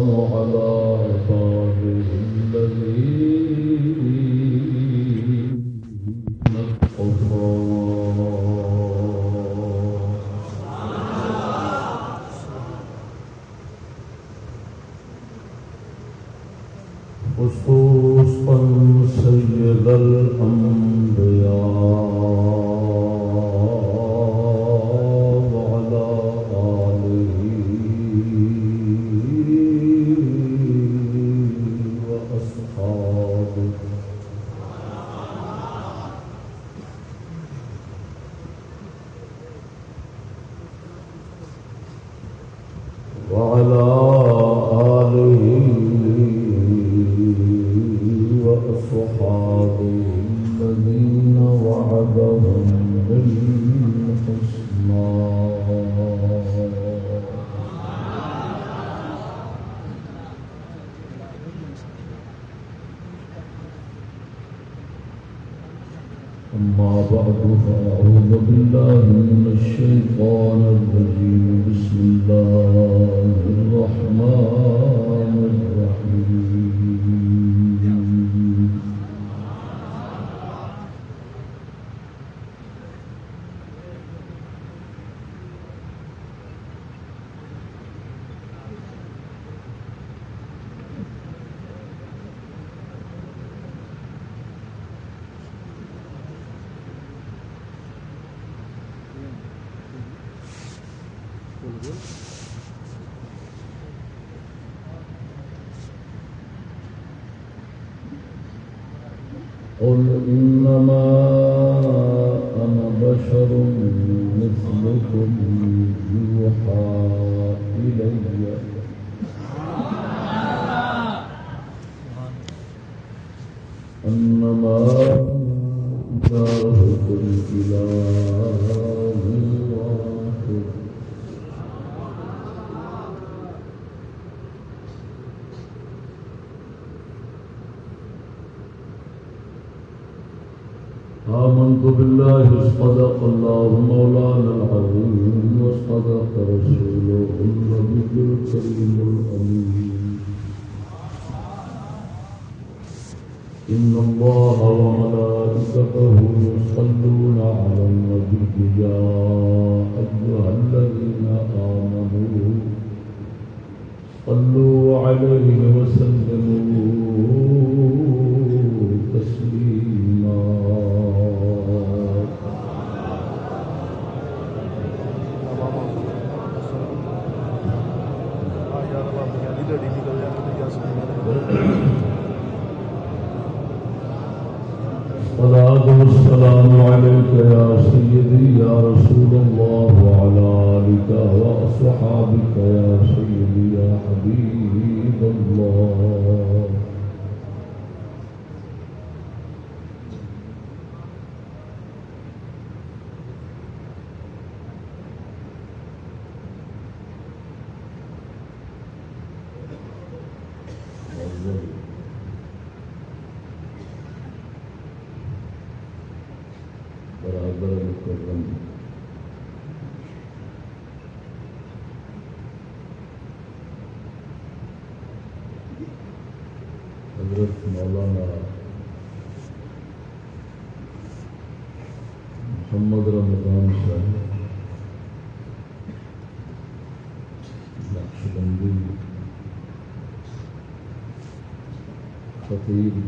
والسلام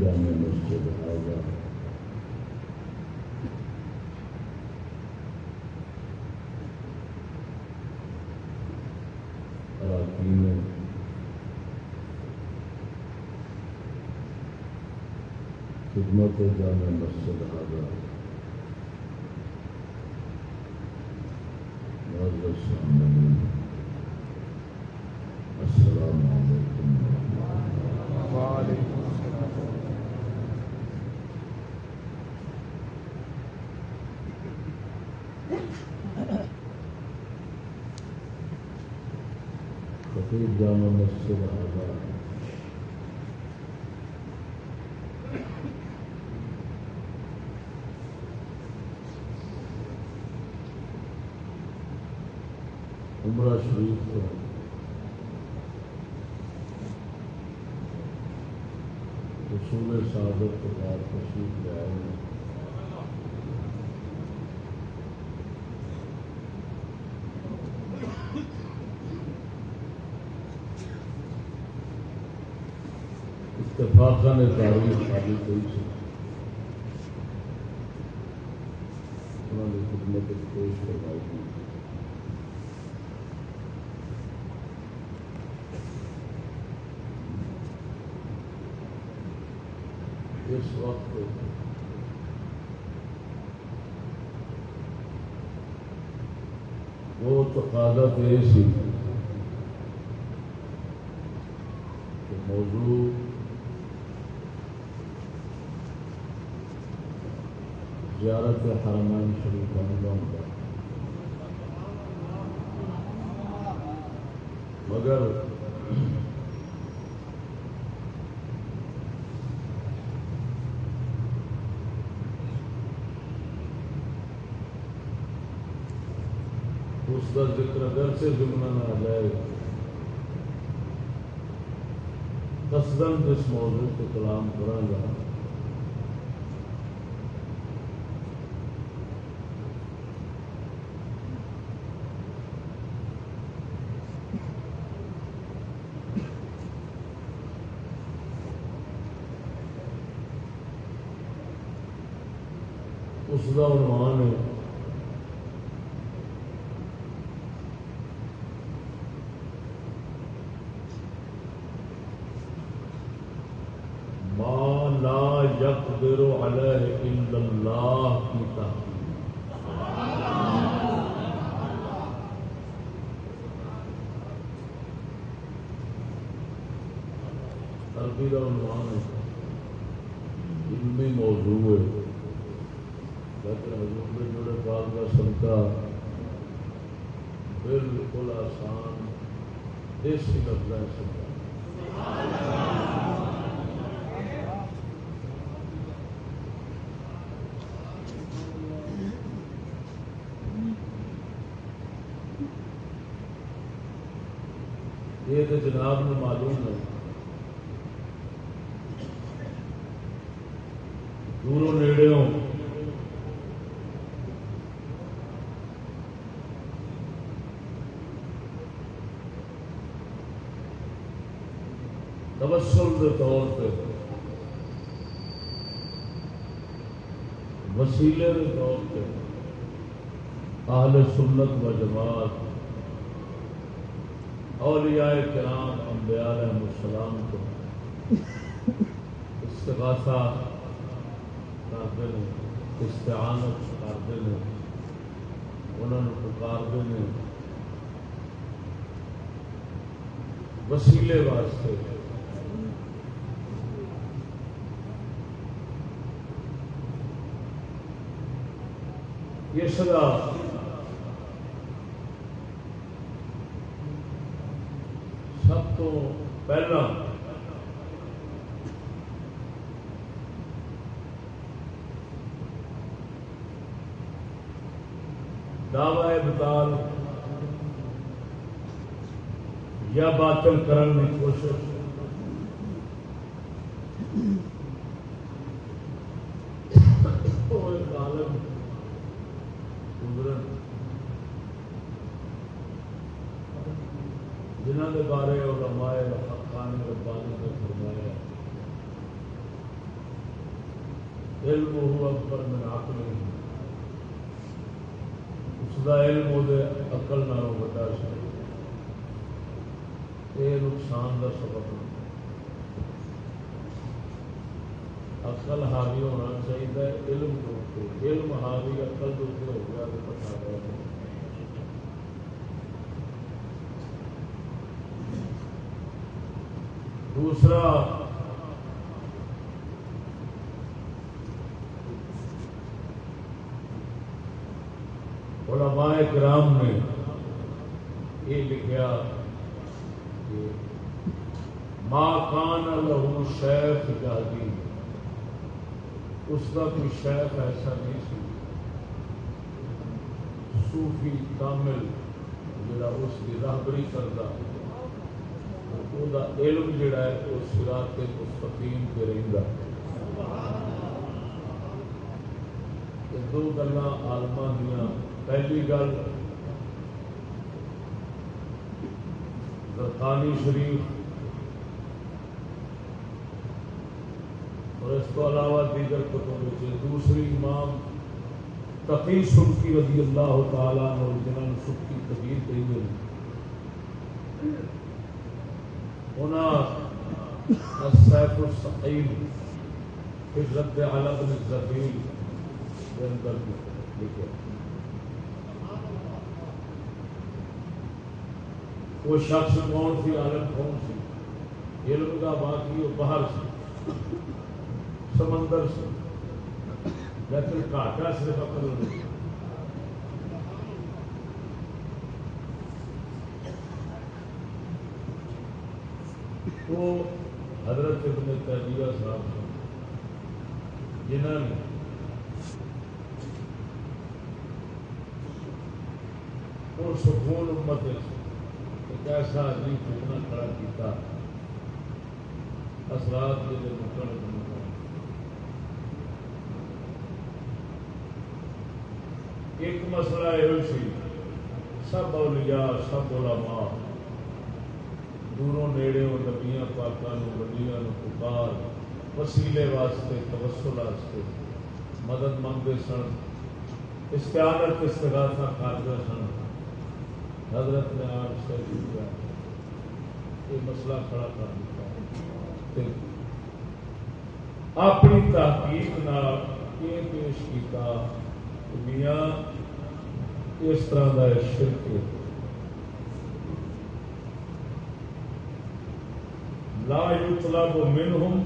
جامع مسجد آگا اراکین خدمت جامع مسجد اتفاقہ نے تاریخ خالی کوئی سی انہوں نے خدمت پیش کروائی تھی اس وقت وہ تقاضا پیش سی کہ موضوع زیارت حرمین شریف کا نظام مگر اس کا ذکر اگر سے جملہ نہ آ جائے قصدن جس موضوع کو کلام کرا گا اس کا عنوان ہے ما لا يقدر عليه الا الله کی تحقیق عربی کا عنوان ہے علمی موضوع ہے لیکن حضور کے جوڑے پاک کا سبقہ بالکل آسان دیسی لفظ ہے سبقہ یہ تو جناب نے معلوم ہے دوروں نیڑوں تبسل کے طور پہ وسیلے کے طور پہ اہل سنت و جماعت اولیاء کرام انبیاء علیہ السلام کو استغاثہ کرتے ہیں استعانت کرتے ہیں انہوں نے پکارتے ہیں وسیلے واسطے یہ سدا سب تو پہلا دعوی ابتال یا باطل کرنے کی کوشش وہ ایک عالم قدرت جنہ کے بارے علماء حقانی ربانی نے فرمایا علم ہوا اکبر میں نہیں اس کا علم وہ عقل نہ بڑا سی یہ نقصان کا سبب ہے عقل حاوی ہونا چاہیے علم کے علم حاوی عقل کے اوپر ہو گیا تو پتا گیا دوسرا علماء کرام نے یہ لکھا کہ ماں کان لہو شیخ جادی۔ اس کا کوئی شیخ ایسا نہیں سی۔ صوفی کامل جڑا اس کی راہبری کرتا وہ علم جڑا ہے وہ سرات کے مستقیم پہ رہتا دو گلا آلما دیا پہلی گل برطانی شریف اور اس کو علاوہ دیگر کتوں میں دوسری امام تقی سبکی رضی اللہ تعالیٰ اور جنہوں سبکی کبیر کہی ہوئی السيف السقيم في الرد على ابن الزبيل کے اندر لکھے وہ شخص کون سی عالم کون سی؟ علم کا باقی وہ باہر سے، سمندر سے۔ لیکن کاٹا صرف اکل نہیں وہ حضرت ابن تیمیہ صاحب جنہوں نے وہ سکون امت ایک ایسا عجیب فتنا کھڑا کیتا؟ اثرات کے لیے مکن ایک مسئلہ یہ سی، سب اولیاء، سب علماء دوروں نیڑے نبیاں پاکوں وڈیاں پکار، وسیلے واسطے تبسل واسطے مدد منگتے سن، استعانت استغاثہ کرتے سن۔ حضرت نے آج سے یہ مسئلہ کھڑا کر دیا اپنی تحقیق یہ پیش کیا میاں، اس طرح کا شرک لا يطلب منهم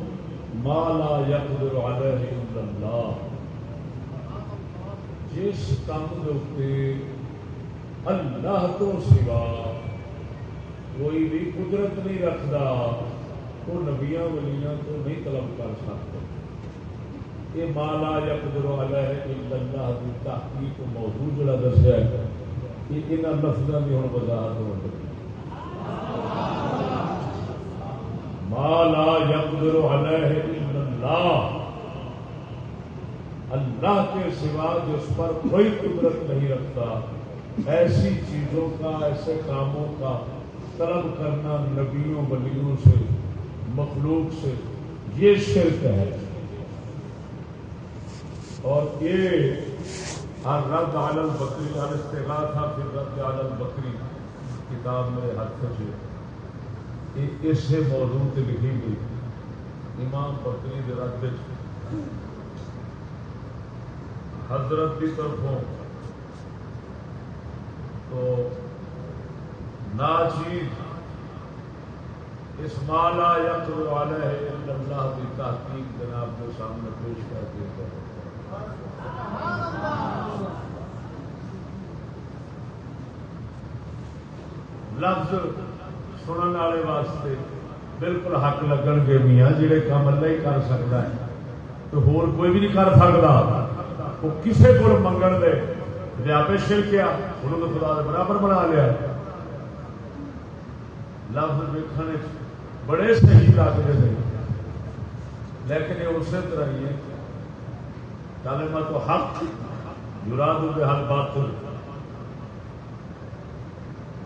ما لا يقدر عليه الا الله جس کام کے اللہ تو سوا کوئی بھی قدرت نہیں رکھتا، وہ نبیا ولیاں تو نہیں طلب کر سکتا یہ مالا یا قدر والا ہے کہ اللہ کی تحقیق موضوع جڑا دسیا ہے، یہ یہاں لفظوں کی ہوں وضاحت ہو سکتی مالا یقدر علیہ اللہ۔ اللہ کے سوا جس پر کوئی قدرت نہیں رکھتا ایسی چیزوں کا، ایسے کاموں کا طلب کرنا نبیوں بلیوں سے، مخلوق سے، یہ شرک ہے۔ اور یہ ہر رد عالم بکری، ہر استغاثہ تھا، پھر رد عالم بکری کتاب میرے ہاتھ سے اس سے موضوع سے لکھی گئی۔ امام پتنی رد حضرت کی طرفوں تو ناچیز اس مالا یا تو والا ہے اللہ کی تحقیق جناب کے سامنے پیش کر کے لفظ سننے والے واسطے بالکل حق لگن گے میاں جہے کام اللہ ہی کر سکتا ہے۔ تو ہور کوئی بھی نہیں کر سکتا۔ وہ کسی کو منگن دے آپ شر کیا انہوں نے خدا کے برابر بنا لیا لفظ دیکھنے بڑے صحیح لگتے ہیں لیکن یہ اسی طرح ہی ہے۔ کالما تو حق یوراد کے حل باطل۔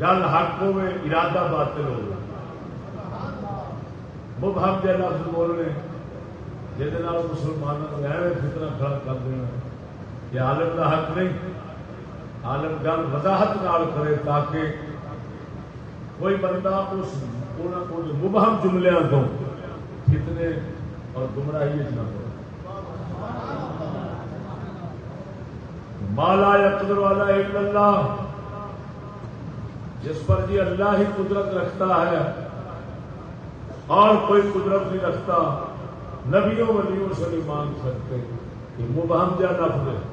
گل حق ہوے ارادہ باطل ہو مبہم جہ لفظ بولنے جہد مسلمانوں کو ایویں فتنا کھڑا کر دینا کہ عالم کا حق نہیں۔ عالم گل وضاحت نال کرے تاکہ کوئی بندہ اس مبہم جملوں کو فتنے اور گمراہی نہ ہو مالا یا والا ایک اللہ، جس پر جی اللہ ہی قدرت رکھتا ہے، اور کوئی قدرت نہیں رکھتا، نبیوں ولیوں سے نہیں مانگ سکتے کہ مبہم جا لفظ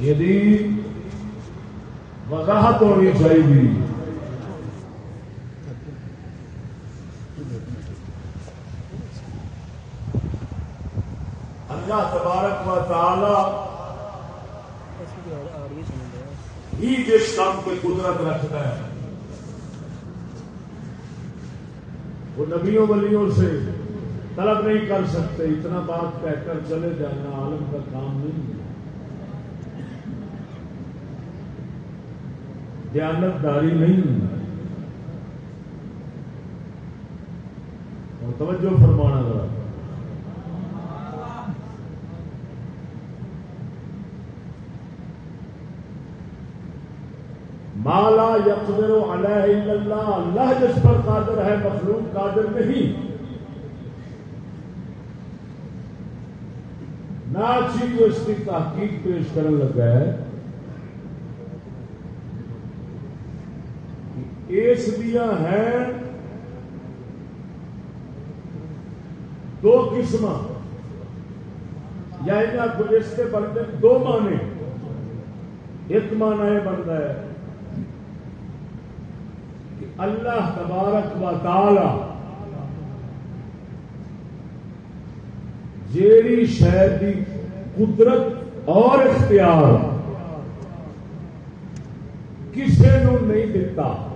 ہے یدی وضاحت ہونی چاہیے۔ اللہ تبارک و تعالی ہی جس کام پہ قدرت رکھتا ہے، وہ نبیوں ولیوں سے طلب نہیں کر سکتے۔ اتنا بات کہہ کر چلے جانا، عالم کا کام نہیں ہے۔ دیانت داری نہیں اور توجہ فرمانا ذرا۔ مالا یقر علیہ اللہ اللہ جس پر قادر ہے، مخلوق قادر نہیں۔ نہ چیز اس کی تحقیق پیش کرنے لگا ہے۔ اس دیا ہیں دو قسم یا اس کے بنتے دو مانے ایک مانا یہ بنتا ہے کہ اللہ تبارک و تعالی جیڑی شہر کی قدرت اور اختیار کسی نو نہیں دتا۔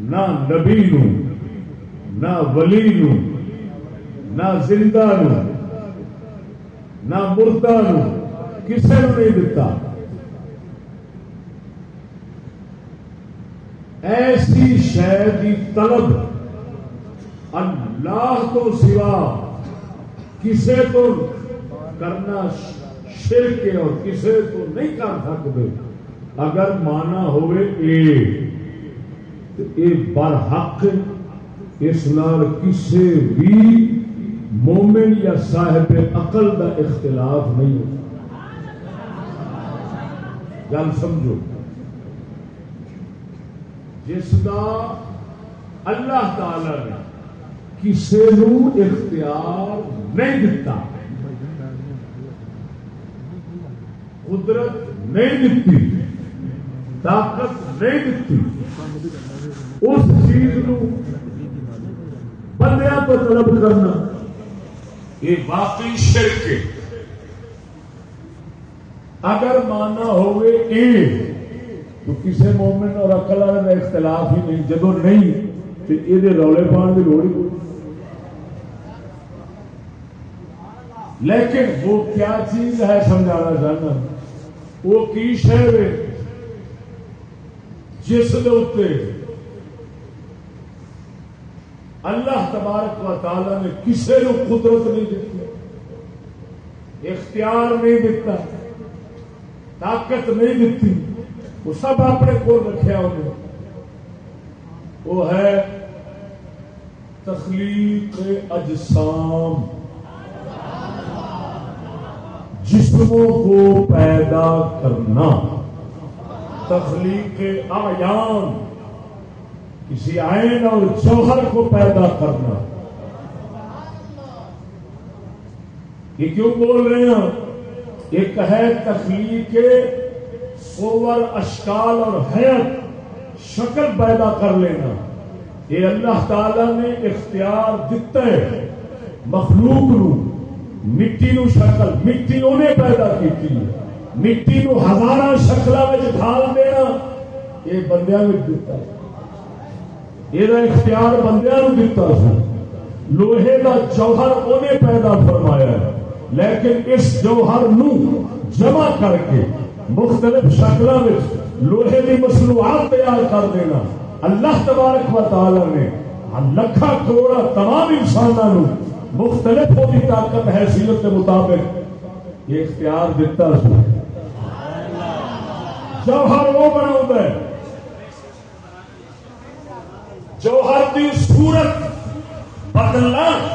نہ نبی نو، نہ ولی نو، نہ زندہ نو، نہ مردہ نو کسی نے نہیں دتا۔ ایسی شہر کی طلب اللہ تو سوا کسے تو کرنا شرک اور کسے تو نہیں کر سکتے۔ اگر مانا ہوئے اے برحق، اس نال کسی بھی مومن یا صاحب عقل دا اختلاف نہیں ہوتا۔ گل سمجھو۔ جس کا اللہ تعالی نے کسی نو اختیار نہیں دتا، قدرت نہیں دیتی طاقت نہیں دیتی اس چیز بندیا تو طلب کرنا۔ یہ واقعی شرک ہے۔ اگر ماننا ہوئے اے تو کسی مومن اور اکل والے کا اختلاف ہی نہیں جب نہیں تو یہ رولے پان کی لوڑ ہی لیکن وہ کیا چیز ہے سمجھانا چاہنا؟ وہ کی شہر جس کے اللہ تبارک و تعالی نے کسی کو قدرت نہیں دیتی اختیار نہیں دیتا طاقت نہیں دیتی وہ سب اپنے کو رکھا انہیں وہ ہے تخلیق اجسام۔ جسموں کو پیدا کرنا۔ تخلیق آیان۔ کسی آئین اور جوہر کو پیدا کرنا۔ یہ کیوں بول رہے ہیں ایک ہے تخلیق سوور اشکال اور حیت شکل پیدا کر لینا۔ یہ اللہ تعالی نے اختیار دیتا ہے۔ مخلوق نو، مٹی نو شکل، مٹی انہیں پیدا کی مٹی نو ہزارہ شکل ڈھال دینا، یہ بندیا دیتا ہے۔ یہ اختیار بندیا دتا لوہے کا جوہر انہیں پیدا فرمایا ہے لیکن اس جوہر نو جمع کر کے مختلف شکل لوہے کی مصنوعات تیار کر دینا اللہ تبارک و تعالی نے لکھا کروڑا تمام انسانوں مختلف ہوتی طاقت حیثیت کے مطابق یہ اختیار دیتا جوہر وہ بنا ہے جوہر کی صورت بدلنا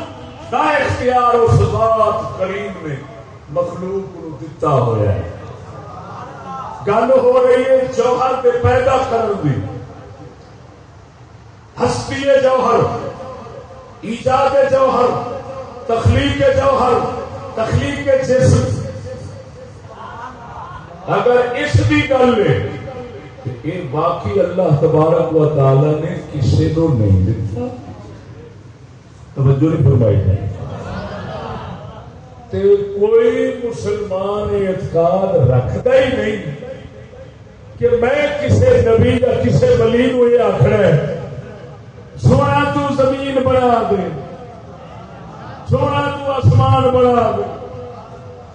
کا اختیار اس ذات کریم میں مخلوق کو دتا ہوا ہے۔ گل ہو رہی ہے جوہر کے پیدا کرنے دی۔ ہستی جوہر، ایجاد جوہر، تخلیق جوہر، تخلیق جسم۔ اگر اس کی گل ہے یہ باقی اللہ تبارک و تعالی نے کسی کو نہیں دتا۔ توجہ نہیں فرمائی ہے کوئی مسلمان اعتقاد رکھتا ہی نہیں کہ میں کسی نبی یا کسی ولی کو یہ آخر ہے۔ سونا تو زمین بنا دے۔ سونا تو آسمان بنا دے۔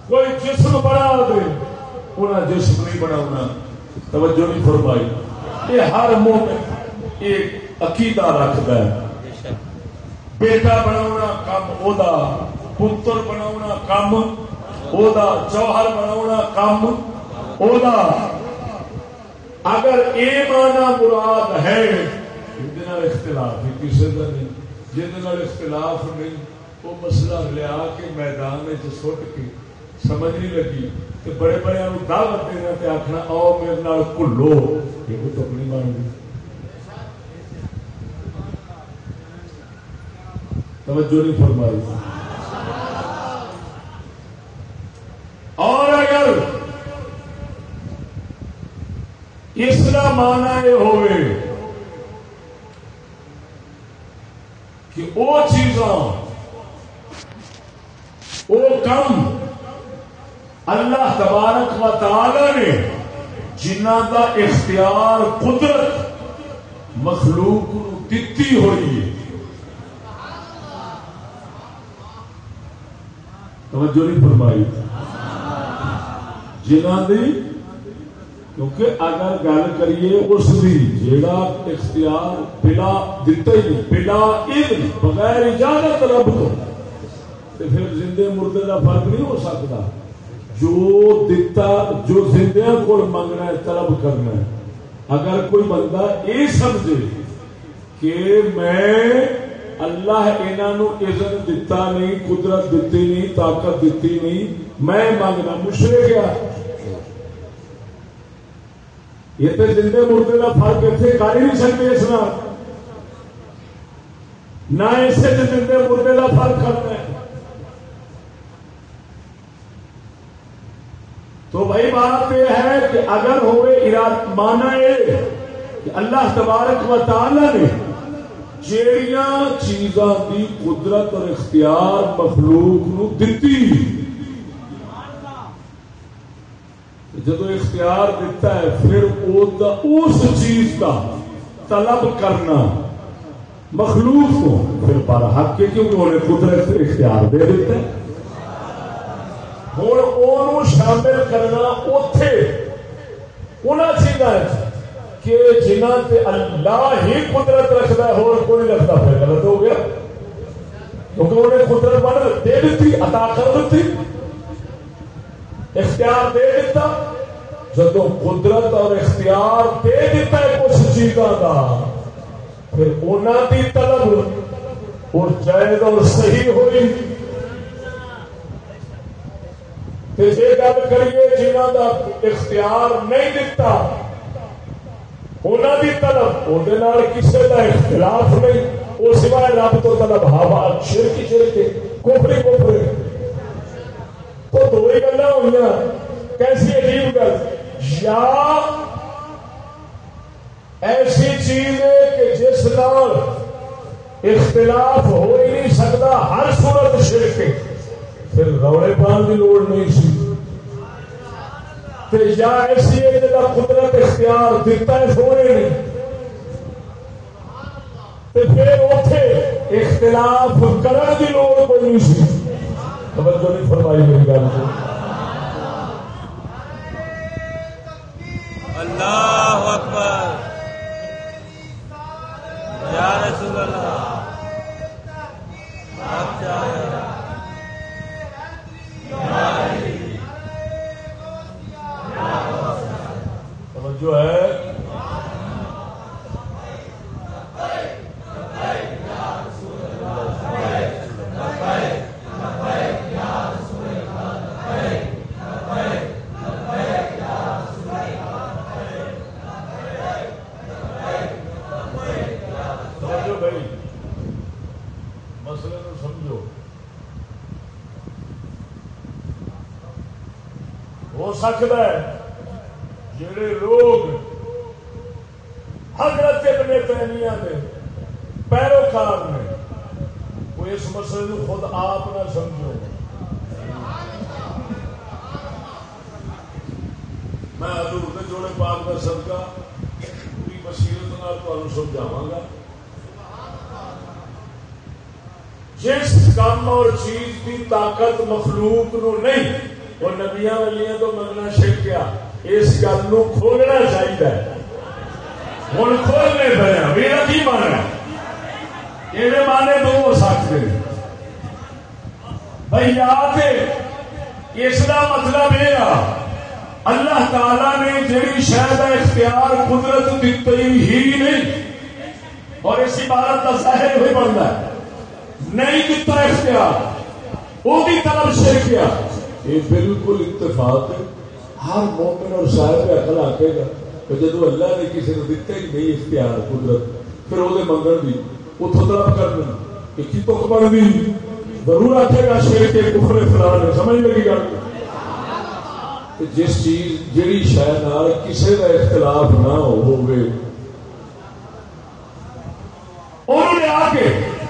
کوئی جسم بنا دے۔ انہیں جسم نہیں بنا توجہ نہیں فرمائی۔ یہ ہر مومن ایک عقیدہ رکھتا ہے۔ بیٹا بنا کم ادا پتر بنا کم ادا جوہر بنا کم ادا اگر یہ مانا مراد ہے اختلاف ہی کسی کا نہیں۔ جہد اختلاف نہیں، وہ مسئلہ لیا کے میدان سٹ کے سمجھ نہیں لگی تو بڑے بڑے دعوت دینا تے آخنا آؤ میرے نال کلو۔ یہ تو اپنی بن گئی توجہ نہیں فرمائی۔ اور اگر اس کا مانا یہ ہوئے کہ وہ چیزاں، وہ کم اللہ تبارک و تعالی نے جنہ کا اختیار قدرت مخلوق دتی ہوئی ہے۔ توجہ نہیں فرمائی۔ جنہ دی، کیونکہ اگر گل کریے اس کی جا اختیار بلا دتا ہی نہیں، بلا علم، بغیر اجازت رب کو پھر زندے مردے کا فرق نہیں ہو سکتا۔ جو دتا، جو زندیا کو منگنا ہے، طلب کرنا ہے۔ اگر کوئی بندہ یہ سمجھے کہ میں اللہ انہوں عزت دتا نہیں، قدرت دیتی نہیں، طاقت دیتی نہیں، میں منگنا مشرے گیا یہ تو زندے مردے کا فرق اتنے کر ہی نہیں سکتے اس نہ اسے زندے مردے کا فرق کرنا ہے۔ تو بھائی بات یہ ہے کہ اگر ہوئے اراد مانا یہ کہ اللہ تبارک و تعالی نے جیڑیاں چیزاں کی قدرت اور اختیار مخلوق نو دتی۔ جب اختیار دیتا ہے، پھر اس چیز کا طلب کرنا مخلوق کو، پھر پر حق کے کیونکہ انہیں قدرت اختیار دے دیتے ہوں شامل کرنا اتے ان چیزوں کہ جنہ سے اللہ ہی قدرت رکھتا ہے اور کوئی رکھتا پھر غلط ہو گیا کیونکہ انہیں قدرت بن دے دیتی عطا کر دیتی اختیار دے دیتا جب قدرت اور اختیار دے دیتا ہے کچھ چیزوں کا پھر انہوں کی طلب اور جائز اور صحیح ہوئی یہ گل کریے جنہ کا اختیار نہیں دتا انہوں کی طلب وہ کسی کا اختلاف نہیں وہ سوائے رب تو طلب، ہوا شرکی شرکے کوپری کوپری تو دو ہی گلا ہوئی کیسی عجیب گل۔ یا ایسی چیز ہے کہ جس نال اختلاف ہو ہی نہیں سکتا، ہر صورت شرک پھر روڑے پان کی لوڑ نہیں سی۔ یا ایسی ہے جا قدرت اختیار دیتا ہے، سونے نے۔ پھر اتے اختلاف کرنے کی لوڑ کوئی نہیں سی۔ توجہ نہیں فرمائی میری گل کو۔ اللہ اکبر۔ یا رسول اللہ۔ آپ چاہے توجہ ہے۔ سکتا ہے جڑے لوگ حضرت بنے پہنیا دے پیروکار نے، وہ اس مسئلے خود آپ نہ سمجھو۔ میں حضور نے جوڑے پاک کا صدقہ، پوری بصیرت نال تمہیں سمجھاوا گا۔ جس کام اور چیز کی طاقت مخلوق نو نہیں وہ نبیا والیا تو منگنا شرکیا اس گل نو کھولنا چاہیے ہوں کھولنے پہ میرا کی مانا یہ مانے دو ہو سکتے بھائی یاد اس کا مطلب یہ اللہ تعالی نے جیڑی شاید اختیار قدرت دیتی ہی نہیں، اور اس عبارت کا ظاہر ہوئی بنتا ہے۔ نہیں دتا اختیار وہ بھی طلب سے کیا؟ یہ بالکل اتفاق ہے۔ ہر مومن اور صاحب عقل آکے گا جب اللہ نے کسی نے دتا ہی نہیں اختیار، قدرت، پھر وہ منگن بھی۔ اتو طلب کر دینا کہ کی تو بن بھی ضرور آخے گا شیر کے کفر فلان ہے سمجھ لگی گا جس چیز جیڑی شاید کسی کا اختلاف نہ ہوئے انہوں نے آ کے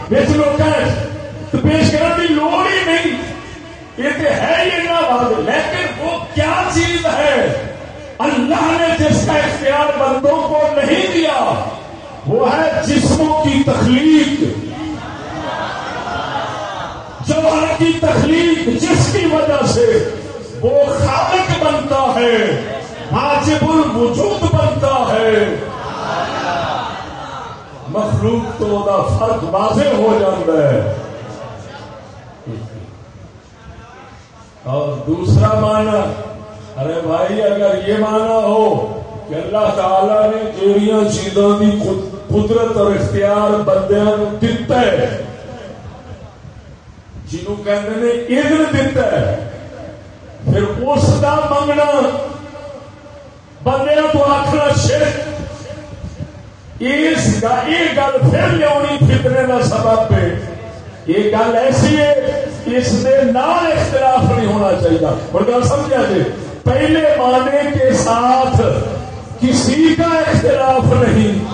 پیش کرنے کی لوڑ ہی نہیں۔ یہ تو ہے ہی بات، لیکن وہ کیا چیز ہے؟ اللہ نے جس کا اختیار بندوں کو نہیں دیا، وہ ہے جسموں کی تخلیق۔ جوہر کی تخلیق جس کی وجہ سے وہ خالق بنتا ہے، واجب الوجود بنتا ہے۔ مخلوق تو فرق واضح ہو جاتا ہے۔ اور دوسرا مانا ارے بھائی، اگر یہ مانا ہو کہ اللہ تعالی نے جیڑیاں چیزوں کی قدرت اور اختیار بندیا دتا ہے، جنہوں کہتے ہیں ادھر دتا ہے، پھر اس کا منگنا بندے تو آخر شرک۔ اس یہ گل پھر لیا فتنے کا سبب پہ یہ گل ایسی ہے اس نے نال اختلاف نہیں ہونا چاہیے۔ اور گل سمجھا جی پہلے معنی کے ساتھ کسی کا اختلاف نہیں،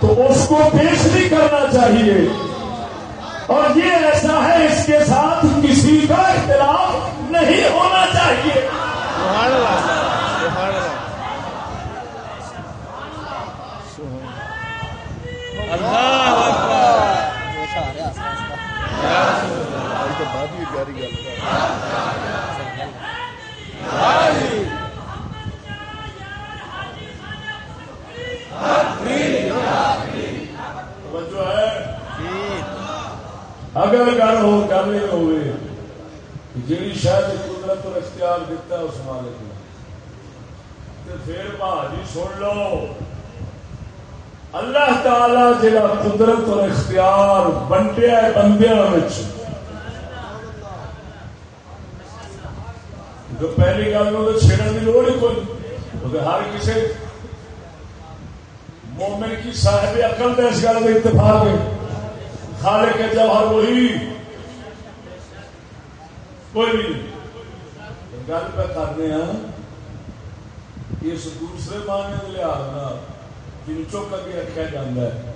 تو اس کو پیش نہیں کرنا چاہیے۔ اور یہ ایسا ہے، اس کے ساتھ کسی کا اختلاف نہیں ہونا چاہیے۔ اگر گل ہو گل یہ ہوئے جی شاید قدرت اور اختیار دیتا ہے اس مالک نے پھر بھاجی سن لو اللہ تعالی جا قدرت اور اختیار بنٹیا بندیا پہلی گل تو چھڑن کی لوڑ ہی کوئی ہر کسی مومن کی صاحب عقل کا اس گل کا اتفاق ہے۔ خالق کے جوہر وہی۔ کوئی بھی نہیں۔ گل پہ کرنے ہیں۔ اس دوسرے معنی لحاظ جن چک کے رکھا جا ہے۔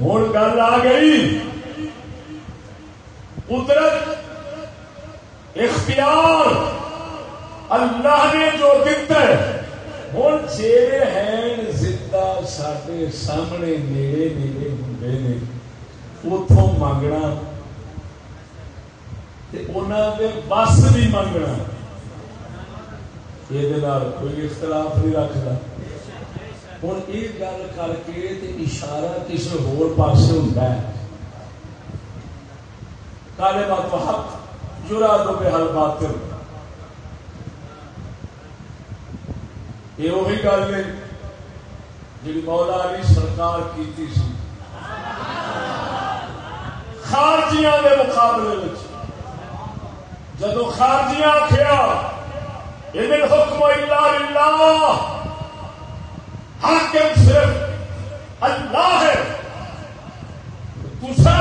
ہوں گل آ گئی۔ قدرت، اختیار، اللہ نے جو دیتا ہے۔ ہوں چہرے ہیں زندہ سارے سامنے نیڑے نیڑے ہوں نے اتوں منگنا۔ بس بھی منگنا۔ یہ کوئی اختلاف نہیں رکھتا۔ ہوں یہ گل کر کے اشارہ کسی ہوس ہوتا ہے کالے بات حق جرا دو بے حل باطل یہ وہی گل ہے جی مولا علی سرکار کی خارجیاں کے مقابلے جب خارجیاں آخیا ان حکم اللہ حاکم صرف اللہ ہے۔ تسا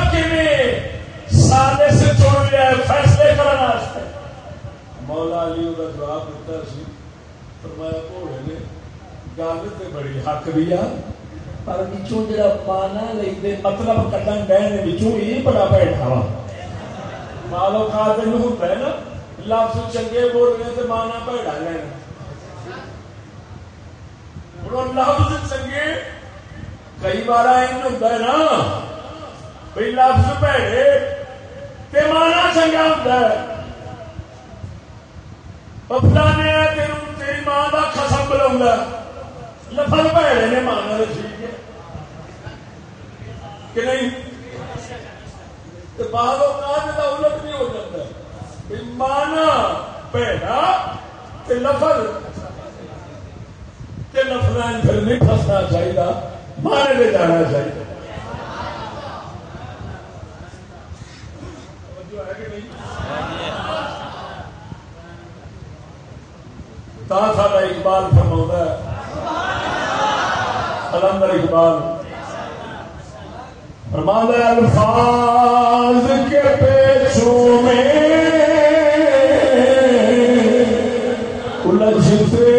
سادے سے چن لیا ہے، فیصلے کرنے مولا علی کا جواب دیتا سی فرمایا گھوڑے نے گل تو بڑی حق بھی آ پر پچھوں جا مانا لے مطلب کٹن ڈے پچھوں یہ بڑا بیٹھا وا مالو کا دن ہوتا ہے نا، لفظ چنگے بول رہے مانا بھڑا لینا لفظ چنگے، کئی بار ہوتا ہے نا؟ بھائی لفظ بھڑے تے مانا چنگا ہوتا ہے۔ فلانے تیرو تیری ماں کا خسم بلا لفظ بھڑے نے مانا تو ٹھیک ہے۔ کہ نہیں؟ بعض اوقات کا الٹ بھی ہو جاتا ہے۔ مانا بھڑا لفظ کہ لفظ پھر نہیں پھنسنا چاہیے مانے لے جانا چاہیے سارا اقبال فرما ہے۔ کلندر اقبال فرما الفاظ کے پیچوں میں الجھتے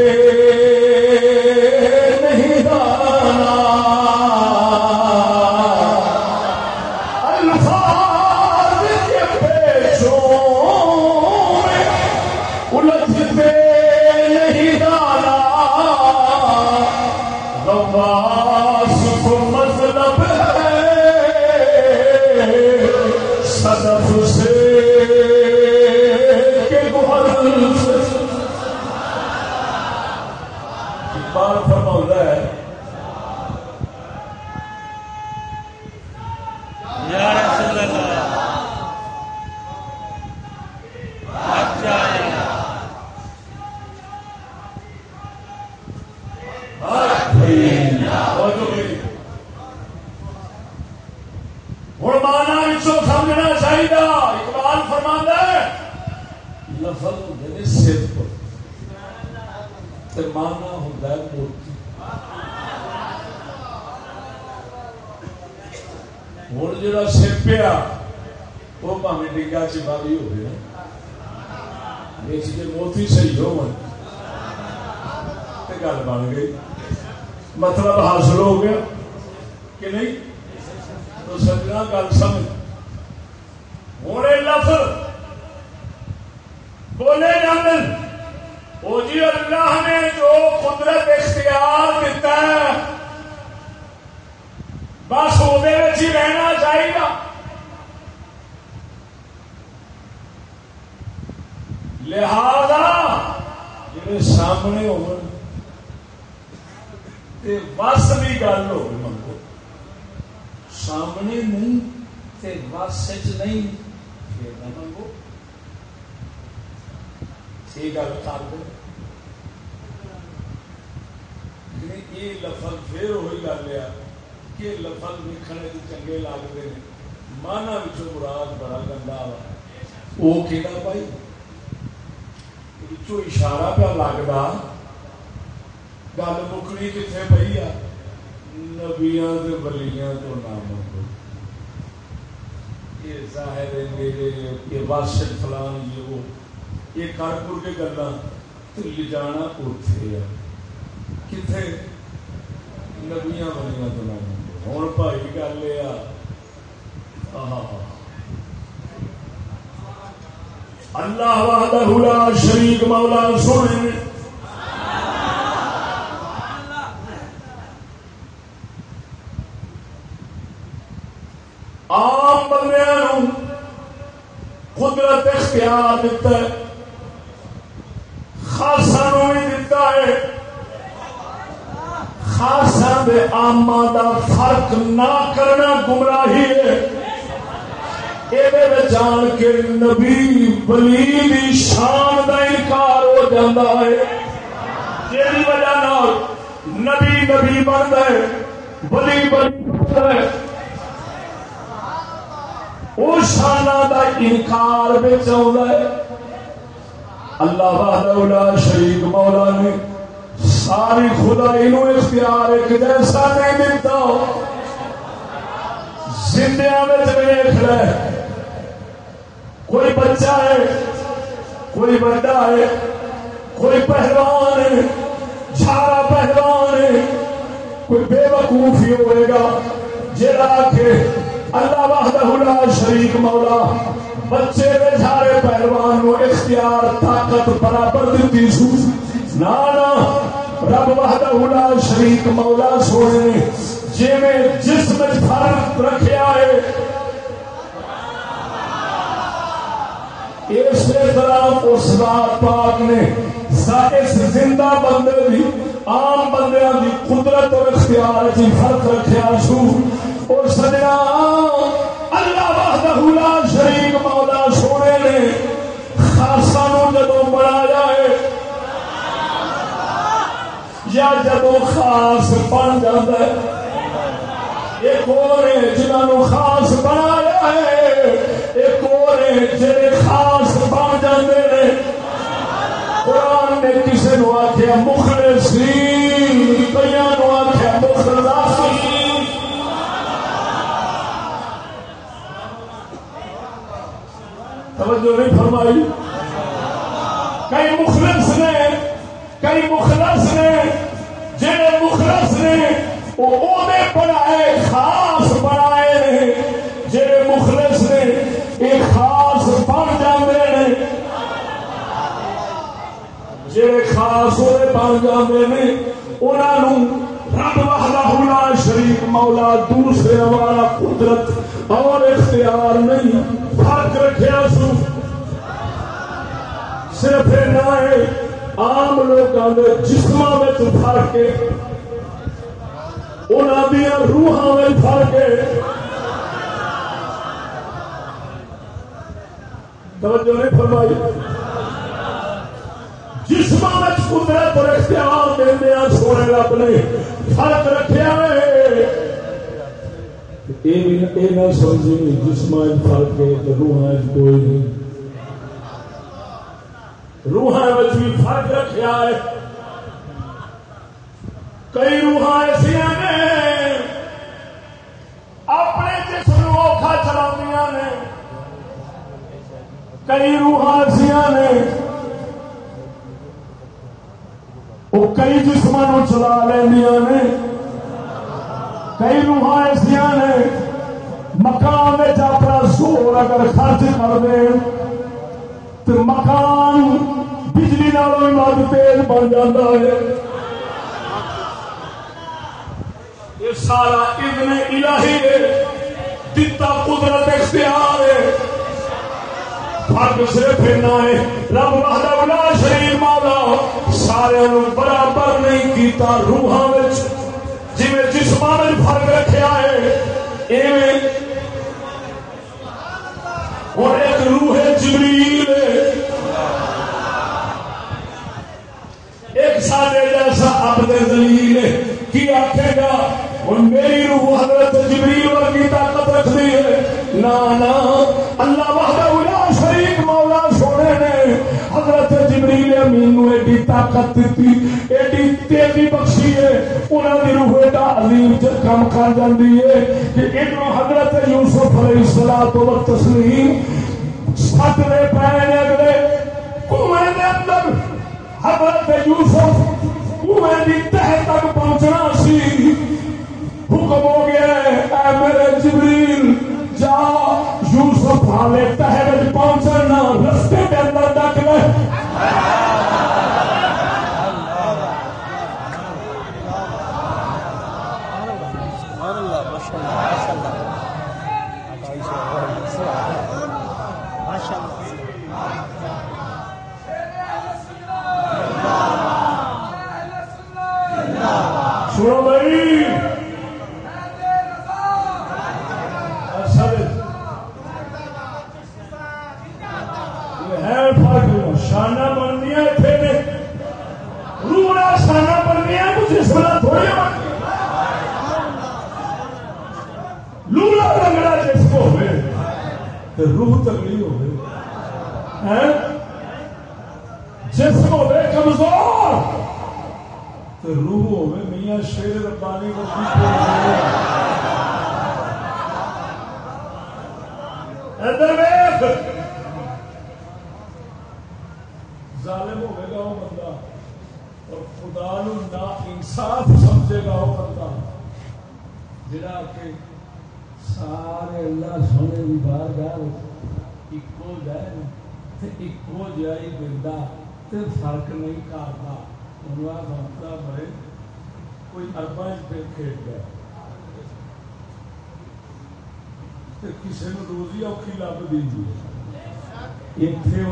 یہ کارپور کے گلا، تو لے جانا اوتھے ہے؟ کتنے نبیاں بنیاں بنانا ہوں بھائی گل یہ آہا۔ اللہ وحدہ لا شریک مولا سونے نے۔ آپ بندے قدرت اختیار دیتا ہے۔ لفظ آما دا فرق نہ کرنا گمراہی ہے۔ جان کے نبی بلی شان کا انکار ہو جاتا ہے۔ جی وجہ نبی نبی بنتا ہے بلی بلی انکار بچ آ اللہ بہادر شریف مولا نے ساری خدائی نو اختیار ایک جیسا نہیں ملتا زندیاں ویخ لے۔ کوئی بچہ ہے، کوئی بڑا ہے، کوئی پہلوان ہے، جھارا پہلوان ہے، کوئی بے وقوف ہی ہوئے گا۔ جا کے اللہ وحدہ لا شریف مولا، بچے دے سارے پہلوان نو اختیار، طاقت برابر دیتی سو نہ رب وحدہ لا شریک مولا سونے جی میں جس میں فرق رکھیا ہے۔ اسی طرح اس ذات پاک نے اس زندہ بندے بھی عام بندے دی قدرت اور اختیار کی فرق رکھیا سو۔ اور سجنا، اللہ وحدہ لا شریک مولا یا جدو خاص بن جاتا ہے ایک اور جنہوں خاص بنایا ہے۔ ایک اور جڑے خاص بن جاتے ہیں قرآن نے کسی نو آخیا مخلصی کئی نو آخیا مخلصی توجہ نہیں فرمائی۔ کئی مخلص نے، کئی مخلص نے۔ جڑے مخلص نے بنائے خاص بنائے جڑے مخلص نے یہ خاص بن جاتے ہیں۔ جڑے خاص ہوئے بن جاتے ہیں انہوں رب وحدہ شریف مولا دوسرے والا قدرت اور اختیار نہیں۔ فرق رکھا سو صرف عام لوگوں کے جسم فرق ہے۔ روحان میں فرق توجہ نہیں فرمائی جسم قدرت اور اختیار دیا سونے رب نے فرق رکھا ہے یہ نہ سمجھی جسم فرق ہے تو روحان کوئی نہیں روحان بھی فرق رکھا ہے کئی روح ایسا نے اپنے جسم اوکھا چلا نے۔ کئی روح ایسا نے وہ کئی جسم چلا لیا نے۔ کئی روح ایسا نے مکان اپنا سور اگر خرچ کر دیں تو مکان بجلی نالوں مد تیز بن جاتا ہے۔ یہ سارا ابن الہی ہے، دتا قدرت اختیار ہے۔ فرق صرف اتنا ہے رب وحدہ لا شریف مولا، سارے برابر نہیں کیتا روحاں وچ۔ جویں جسماں وچ فرق رکھیا ہے ایویں اور ایک روح جبریل ایک سارے جیسا عبد ذلیل کی آخے گا؟ ہوں میری روح حضرت جبریل ورگی طاقت رکھتی ہے۔ نا نا، اللہ وحدہ الا شریک مولا سونے نے حضرت جبریل امین نو ایڈی طاقت دیتی ایڈی تیزی بخشی ہے۔ انہوں نے روح ایڈا عظیم چ کام کر جاتی ہے کہ ادھر حضرت یوسف علیہ السلام تو تسلیم سٹ دے پے اگلے کنویں دے اندر حضرت یوسف کنویں دی تہ تک پہنچنا سی۔ حکم ہو گیا اے میرے جبریل، جا، یوسف حالے تہر پہنچنا، رستے کے اندر ڈک لے سنو بھائی شانہ بننیا اتنے روڑا شانہ بننیا کچھ اس والا تھوڑی لولا لنگڑا جس کو ہوئے تو روح تکلی ہوئے جسم ہوئے کمزور۔ تو روح ہوئے میاں شیر ربانی کو ظالم ہوئے گا وہ بندہ۔ اور خدا نو نا انصاف سمجھے گا وہ بندہ۔ جڑا کہ سارے اللہ سونے کی بار گاہ ایکو جائے ایکو جائی بندہ، تے فرق نہیں کرتا۔ انہوں بنتا بڑے کوئی اربا پھر کھیل گیا کسی نے روزی اوکھی لب دی اتنے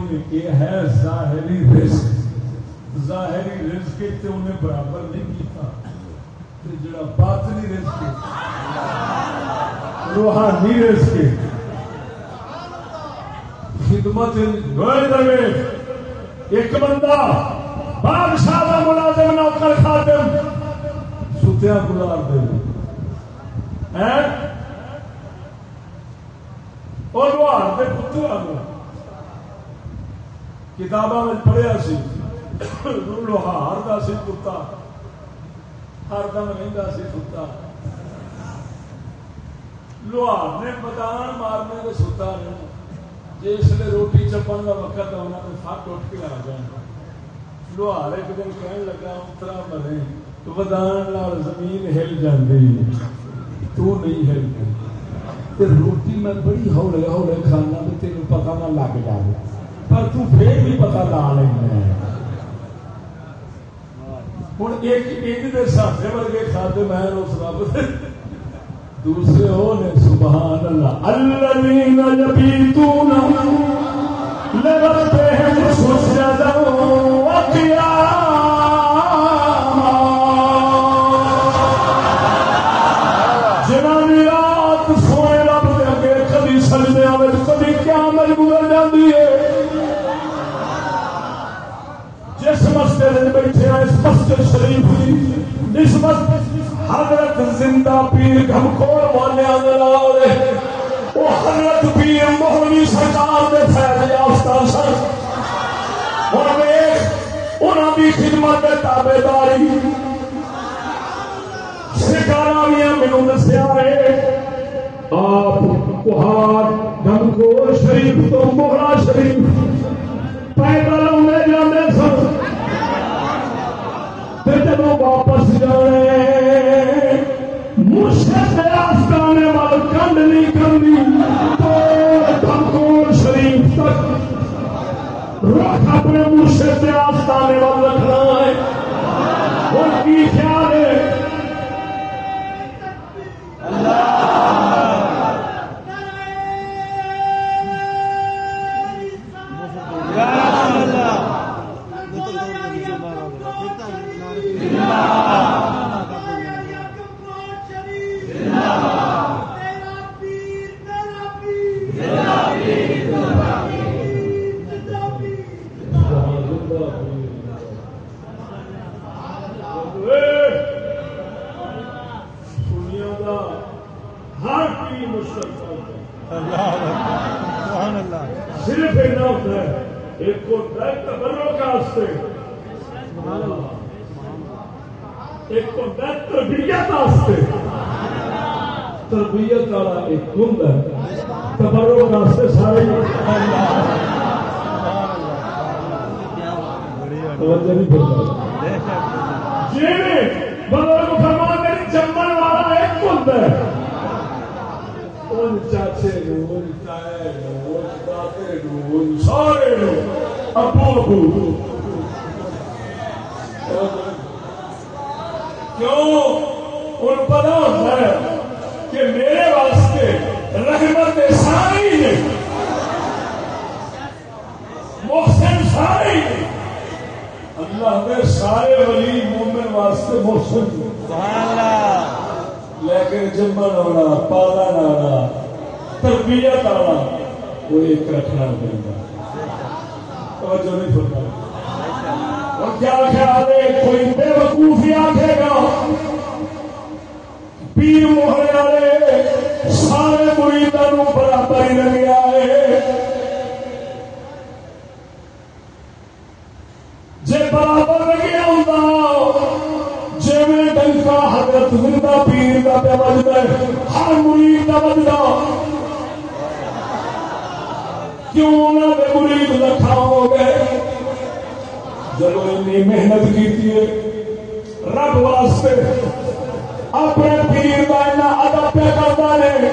ہے، ظاہری رزق۔ ظاہری رزق تے انہیں برابر نہیں کیتا۔ تے جڑا باطنی رزق روحانی رزق خدمت ایک بندہ بادشاہ کا ملازم نوکر خادم ستیا گزار دے۔ اور لوہار کے پتر کتاباں میں پڑھیا سی۔ لوہار کا سی کتا ہر دم رہتا سی کتا لوہار نے بدان مارنے کے ستا نہیں جس نے روٹی چپن کا وقت آنا تو فٹ اٹھ کے آ جانا لوہار ایک دن کہنے لگا، اترا مرے، تو بدان زمین ہل جاتی تو نہیں ہل ہلتی روٹی میں بڑی ہولے ہولے کھانا تو تین پتا نہ لگ جائے پر تو پھر بھی پتا لا لینا ہوں ایک ایک دے ساتھے ورگے کھاتے میں اس رب دوسرے ہو سبحان اللہ الذین یبیتون لربهم سجدا حضرت پیر گھمکور والے وہ حضرت پیر موہنی سرکار کے فیض یافتہ سن۔ انہوں کی خدمت تابے داری سکارا بھی میرے دسیا ہے، آپ پہاڑ گھمکور شریف تو موہرا شریف پیدل ہونے جانے سن۔ جب واپس جانے اپنے منہ سے آستانے وال رکھنا ہے اور کی خیال ہے۔ تبرک راستے سارے چاچے سارے ابو ابو کیوں نہ بے مرید لکھا ہو گئے جب اتنی محنت کی رب واسطے اپنے پیر کا اتنا ادب پہ کرتا ہے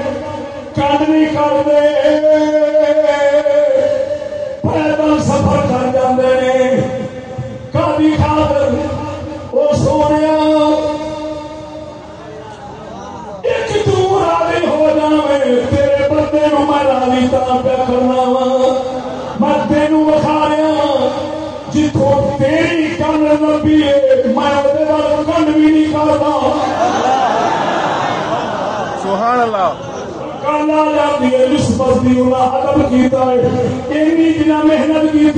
کد نہیں کرتے پیدل سفر کر جاتے ہیں کبھی خاطر، وہ سونے طرح پہ کرنا وا میں تین وسایا جتوں تیری کن لبی میں کن بھی نہیں کرتا سہان لا محنت کی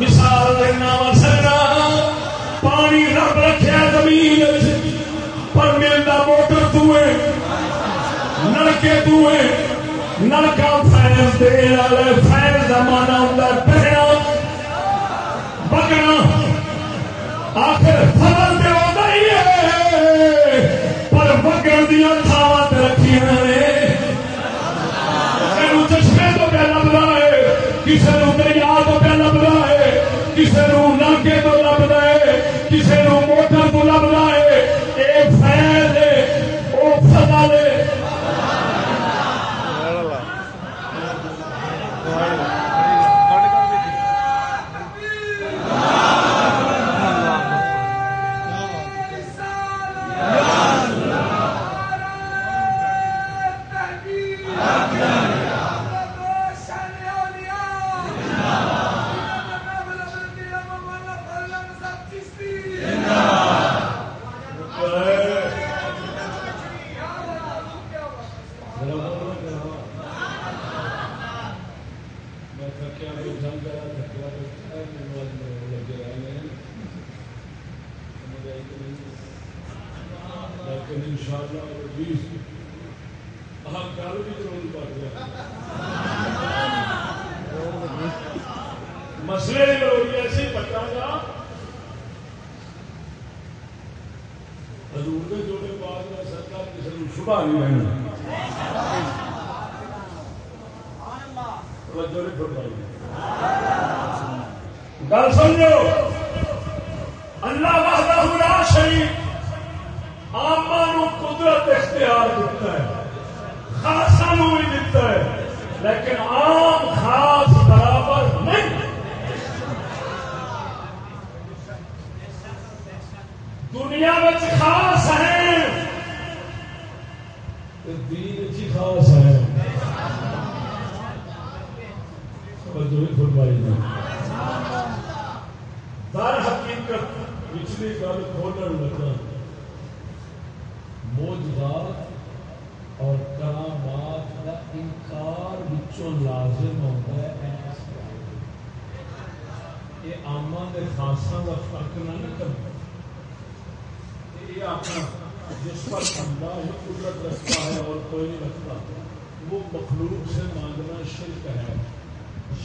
مثال دینا وا سکنا پانی رب رکھیا زمین پر ملدا موٹر تو ہے نلکے تو نلکا فیض دے والے فیض دا مانا ہوندا ہے پہنا بگنا آخر فضل تے ہوندا پر بگن دیا تھاواں تے رکھیاں نے کسی نو چشمے تو پہ لبدا ہے کسی نو دریا تو پہ لبدا ہے کسی نو نلکے تو لبدا ہے کسی نو موٹر تو لبدا ہے اے فیض ہے او فضل ہے سبحان اللہ سبحان اللہ لیکن انشاءاللہ عزیز ہاں گل بھی ضرور کر دیا مسئلے کی ضروری ایسی بچا گا حضور کے جوڑے پاس کا سرکار کسی کو شبہ نہیں رہنا توجہ نہیں فرمائی گل سمجھو اللہ وحدہ لا شریف آما نو قدرت اختیار دیتا ہے۔ خاصا بھی دیتا ہے۔ لیکن عام خاص برابر نہیں۔ دنیا میں خاص ہے دین چی خاص ہے در حقیقت پچھلی گل کھولن لگا موجودات اور کرامات کا انکار بچوں لازم ہوتا ہے اس یہ آما کے خاصا کا فرق نہ نہ کرنا یہ اپنا جس پر اللہ ہی قدرت رکھتا ہے اور کوئی نہیں رکھتا، وہ مخلوق سے مانگنا شرک ہے۔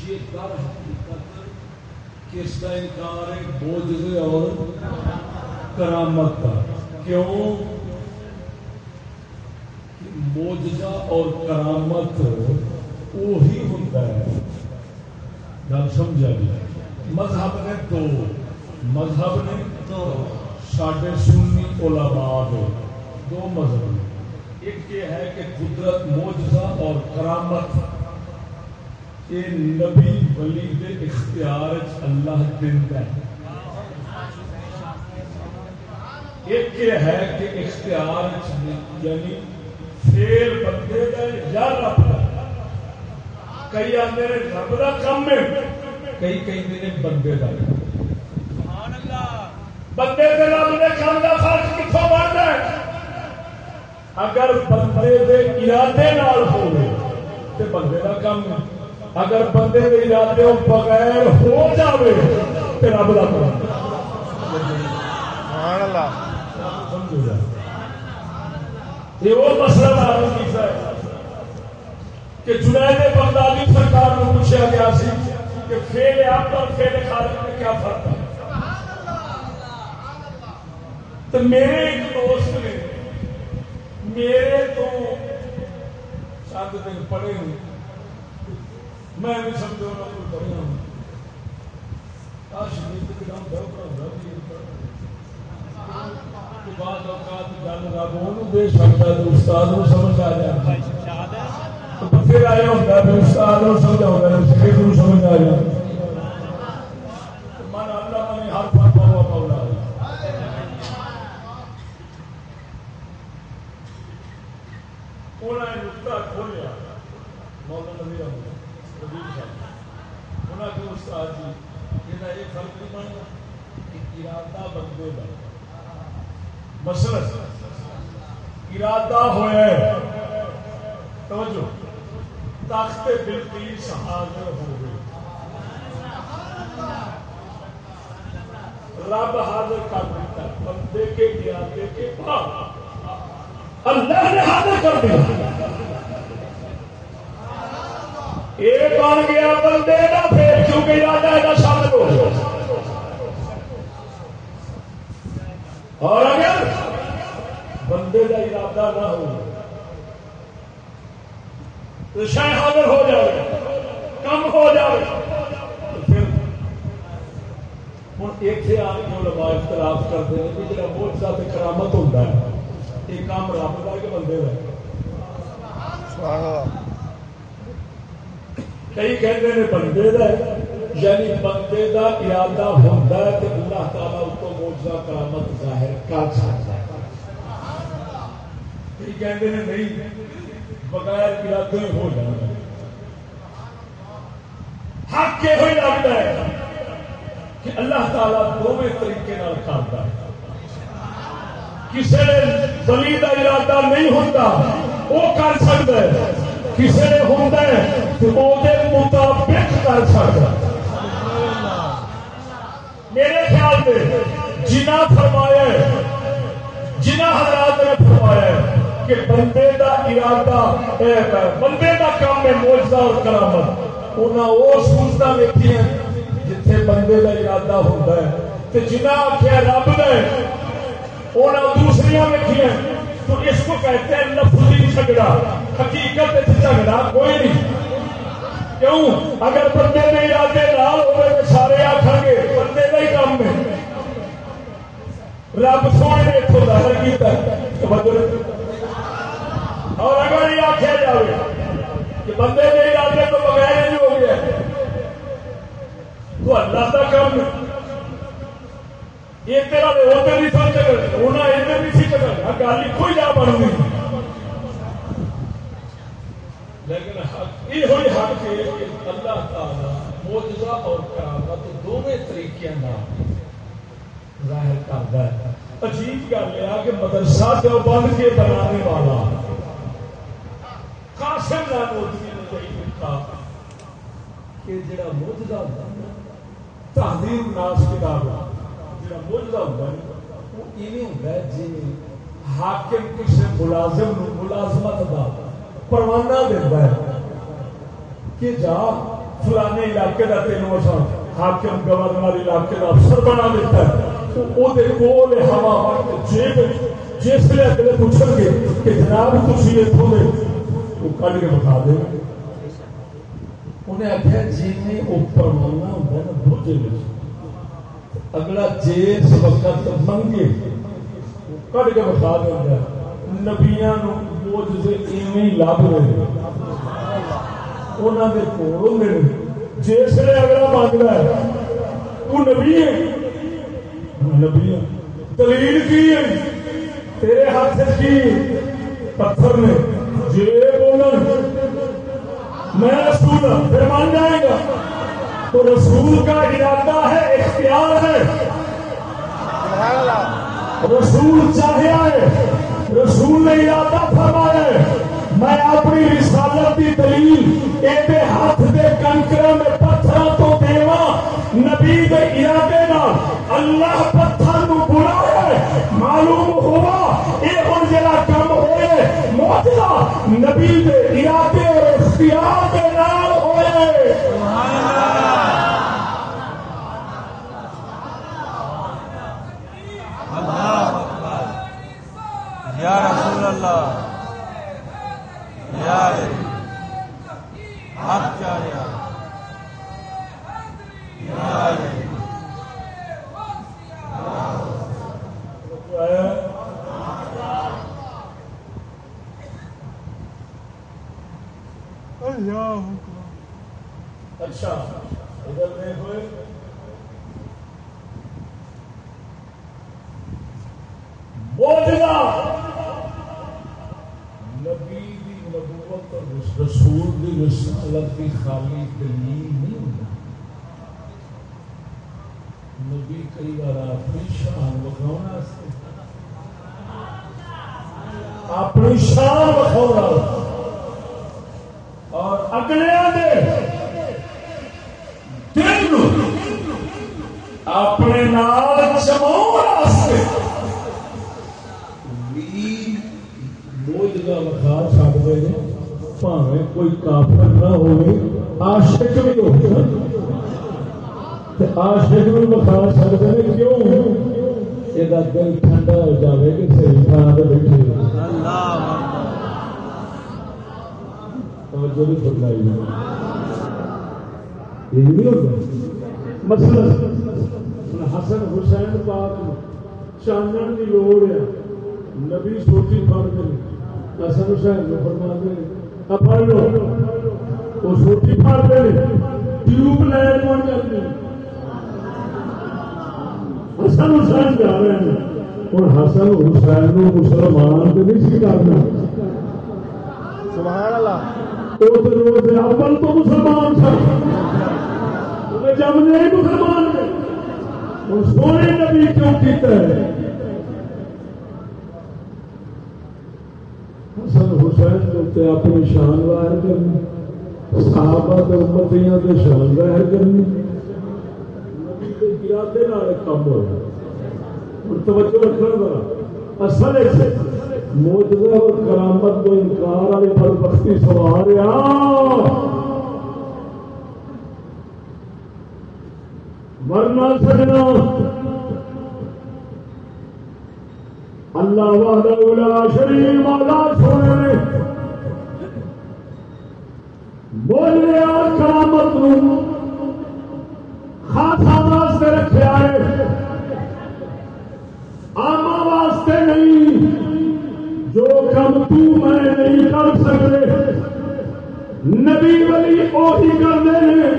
یہ در حقیقت کس کا انکار ہے موجزے اور کرامت کا۔ کیوں؟ موجزہ اور کرامت وہی ہوتا ہے۔ گل سمجھا گیا مذہب نے دو، مذہب نے دو۔ ساڈے سنی علماء دے دو مذہب نے۔ ایک یہ ہے کہ قدرت موجزہ اور کرامت۔ یہ نبی ولی دے اختیار اللہ دیندا ہے۔ ایک یہ ہے کہ اختیار یعنی فیل بندے دا یا رب دا۔ کئی آدھے رب دا کم ہے۔ کئی کہیں نے بندے دا بندے دے رب دے کام دا فرق کتوں اگر بندے دے ارادے نال ہوے تے بندے دا کام ہے۔ اگر بندے کے ارادے بغیر ہو جاوے تو رب کا سبحان اللہ۔ یہ وہ مسئلہ معلوم کیتا ہے کہ جنید بغدادی سرکار کو پوچھا گیا سی کہ فیل آپ اور فیل خالق میں کیا فرق ہے؟ تو میرے ایک دوست نے میرے تو چند دن پڑھے ہوئے میں بھی سمجھو نہ کوئی پڑھیا ہوں۔ کاش نیت کے نام بہت بڑا بعض اوقات گل رب انہوں دے سکتا ہے استاد نو سمجھ آ جائے تو پھر آیا ہوتا ہے استاد نو سمجھا ہوتا ہے سکے کو سمجھ آ جائے من اللہ من ہر پاک ہوا پاؤلا انہوں نے نقطہ کھولیا۔ مولانا نبی احمد نبی صاحب انہوں کے استاد جی یہ یہ فرق نہیں بننا ارادہ بندے کا مسئلہ۔ ارادہ ہوا توجہ تخت بلقیس حاضر ہو گئے رب حاضر کر دیتا بندے کے ارادے کے بعد۔ اللہ نے حاضر کر دیا۔ یہ بن گیا بندے کا پھر کیونکہ ارادہ کا شامل ہو اور اگر بندے کا ارادہ نہ ہو تو شاید حاضر ہو جائے، کم ہو جائے۔ ہوں ایک آ کے جو اختلاف کرتے ہیں کہ جا بہت ساتھ کرامت ہوتا ہے، یہ کام رب کا کہ بندے کا کئی کہتے ہیں بندے کا یعنی بندے کا ارادہ ہوتا ہے کہ اللہ تعالیٰ اس کو موجودہ کرامت ظاہر کر سکتا ہے۔ کئی کہتے ہیں نہیں بغیر ارادے ہو جانا حق یہ ہوئی لگتا ہے کہ اللہ تعالیٰ دونوں طریقے کرتا ہے۔ کسی نے زمین کا ارادہ نہیں ہوتا، وہ کر سکتا ہے۔ کسی نے ہوتا ہے تو وہ مطابق کر سکتا میرے خیال میں جنا فرمایا جنا حضرات نے فرمایا کہ بندے کا ارادہ بندے کا کام ہے موجودہ اور کرامت۔ انہیں وہ سہولت ویکھی ہیں جتھے بندے کا ارادہ ہوتا ہے۔ تو جنہ آخیا رب نے انہیں دوسری ویکھی ہیں تو اس کو کہتے ہیں لفظی جھگڑا۔ حقیقت وچ جھگڑا کوئی نہیں۔ کیوں؟ اگر بندے کے ارادے لال ہوئے تو سارے آخر گے، بندے کا ہی کام ہے۔ رب سونے نے اتوں ظاہر کیا اور اگر یہ آخیا جائے کہ بندے کے ارادے تو بغیر نہیں ہو گیا تو اللہ کا کام یہ تیرا ادھر نہیں سمجھ گئے انہیں ادھر نہیں سی چکر گل کوئی جا بن گئی لیکن یہ ہوئی حق ہے کہ اللہ تعالی موجزہ اور کرامت دونوں طریقے ظاہر کرتا ہے۔ عجیب گل ہے کہ مدرسہ جو بند کے بنانے والا۔ قاسم نانوتری نے یہی لکھا کہ جڑا موجزہ ہوتا ہے تحریر ناس کتاب جڑا موجزہ ہوتا ہے، وہ ایویں ہوتا ہے جی حاکم کسی ملازم ملازمت دا پروانہ دیتا ہے کہ جا فلانے علاقے کا تینوں اصا حاکم گورنر علاقے کا افسر بنا دیتا ہے۔ تو وہ کول ہوا وقت جیب جس لیے اگلے پوچھیں گے کہ جناب تھی اتوں کے وہ کھڑ کے بتا دے۔ انہیں آخیا جی میں وہ پروانہ ہوتا ہے نا بوجھے اگلا جیس وقت منگے کٹ کے بتا دیا نبیا موجے ایویں لب رہے انہوں نے کول جس نے اگلا مانگتا ہے تو نبی ہے ہاں، نبی دلیل کی ہے؟ تیرے ہاتھ کی پتھر نے۔ جی میں رسول پھر مان جائے گا تو رسول کا ارادہ ہے اختیار ہے رسول چاہے آئے، رسول نے ارادہ فرمایا ہے میں اپنی رسالت کی دلیل یہ ہاتھ کے کنکر میں پتھر تو دیوا نبی کے ارادے اللہ پتھر نو بلایا معلوم ہوا یہ ہوں جا کم ہوئے نبی کے ارادے اور اختیار ہوئے یا رسول اللہ۔ یا حق کیا اچھا ادھر دیکھو موجودہ نبی نبوت اور رسول کی رسالت کی خالی دلیل نہیں ہوتا نبی کئی بار اپنی شان بکھاؤ اپنی شان بکھاؤ اور اگلے دل اپنے نال چماؤ موجودہ وقا چڑھتے ہیں پاوے کوئی کافر نہ ہوئے عاشق بھی ہو عاشق بھی وقا سکتے ہیں کیوں؟ یہ دل ٹھنڈا ہو کہ توجہ نہیں فرمائی یہ نہیں ہوتا۔ مثلا حسن حسین پاک چانن کی لوڑ ہے۔ نبی سوچی پڑھ دیں حسن حسین کو فرما دے پڑھ لو۔ وہ سوچی پڑھ دے ٹیوب لائٹ بن جاتی۔ حسن حسین جا رہے ہیں۔ اور حسن حسین مسلمان تو نہیں سی کرنا۔ سبحان اللہ۔ وہ تو روز اول تو مسلمان تھا۔ جب نہیں مسلمان تھے اور سونے نبی کیوں کیتا ہے حسن حسین کے اپنی شان ظاہر کرنی، صحابہ امتیاں کے شان ظاہر کرنی۔ ارادے کام ہوا اور توجہ رکھنا ذرا۔ اصل موجودہ اور کرامت کو انکار والی پر بختی سوار ورنہ سجنا۔ اللہ وحدہ شریف مولا سونے۔ بولیا کرامت خاصا واسطے رکھا ہے آما واسطے نہیں۔ جو کم تو میں نہیں کر سکتے، نبی ولی وہی کرتے ہیں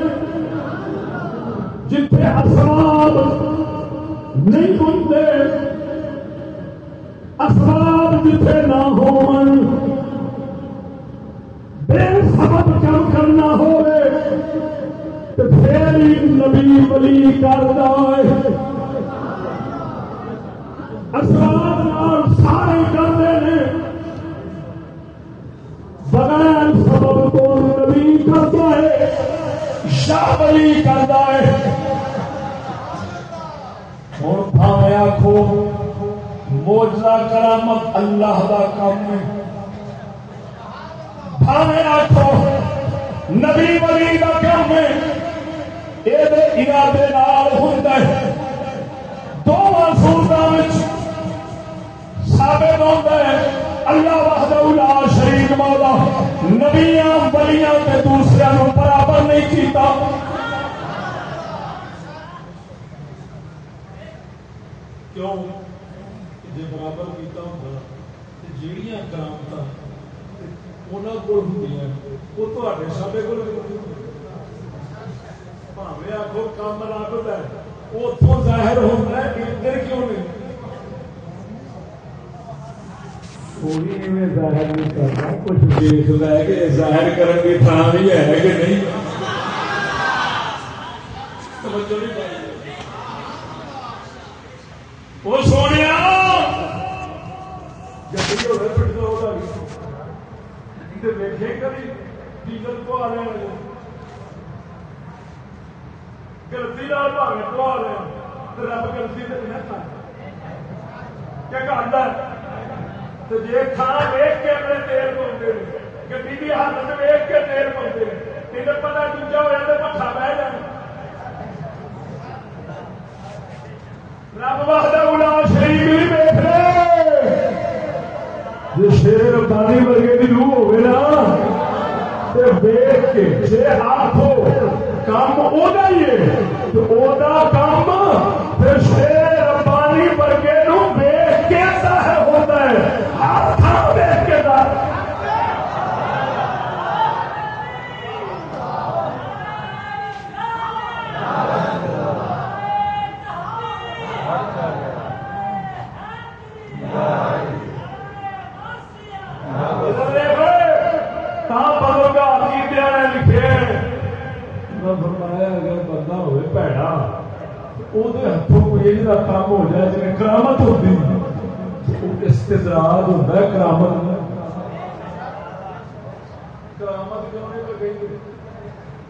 جتنے اسباب نہیں ہوتے اسباب جتنے نہ ہو بے سبب کم کرنا ہو تو پھر نبی بلی کرتا ہے اسباب سارے کرتے ہیں۔ بغیر سبب کو نبی کرتا ہے، شاہ بلی کرتا ہے۔ ہوں بھاوے آخو موجہ کرامت اللہ دا کام ہے۔ بھاوے آخو نبی ولی دا کام ہے۔ یہ ارادے ہوتا ہے۔ دونوں صورتوں ثابت ہوتا ہے اللہ وحدہ لا شریک مولا، نبیاں، ولیاں تے دوسرے نو برابر نہیں کیتا۔ کیوں؟ جی برابر کیتا ہوتا جہیا کرامت کو وہ تے سارے کو کام رب ہے ظاہر ہوتا ہے کیوں نہیں؟ کوئی ظاہر نہیں۔ کرتا کچھ کہ ظاہر بھی ہے کہ نہیں۔ وہ سونے ہوئے کبھی ڈیزل کو آ رہے ہیں گلتی نال بھاوے کو آ رہے ہیں رب گلتی تو نہیں کیا کرتا ہے جی تھان ویک کے اپنے تیل گی کی حالت کے تیل پتا دوجا ہوا تو پٹھا بہ جانا رب وحدہ الا شریف بھی رہے جی شیر ربانی ورگے کی روح ہوگی نا کے جی ہاتھ ہو، کام وہ تو وہ کام پھر شیر ربانی ورگے نو ویک کے ظاہر ہوتا ہے ہاتھ ویک کے ظاہر میں فرمایا اگر بندہ ہوئے پیڑا وہ ہاتھوں پیج کا کام ہو جائے جی کرامت ہوتی استدراج ہوتا ہے کرامت کرامت کیوں نہیں لگی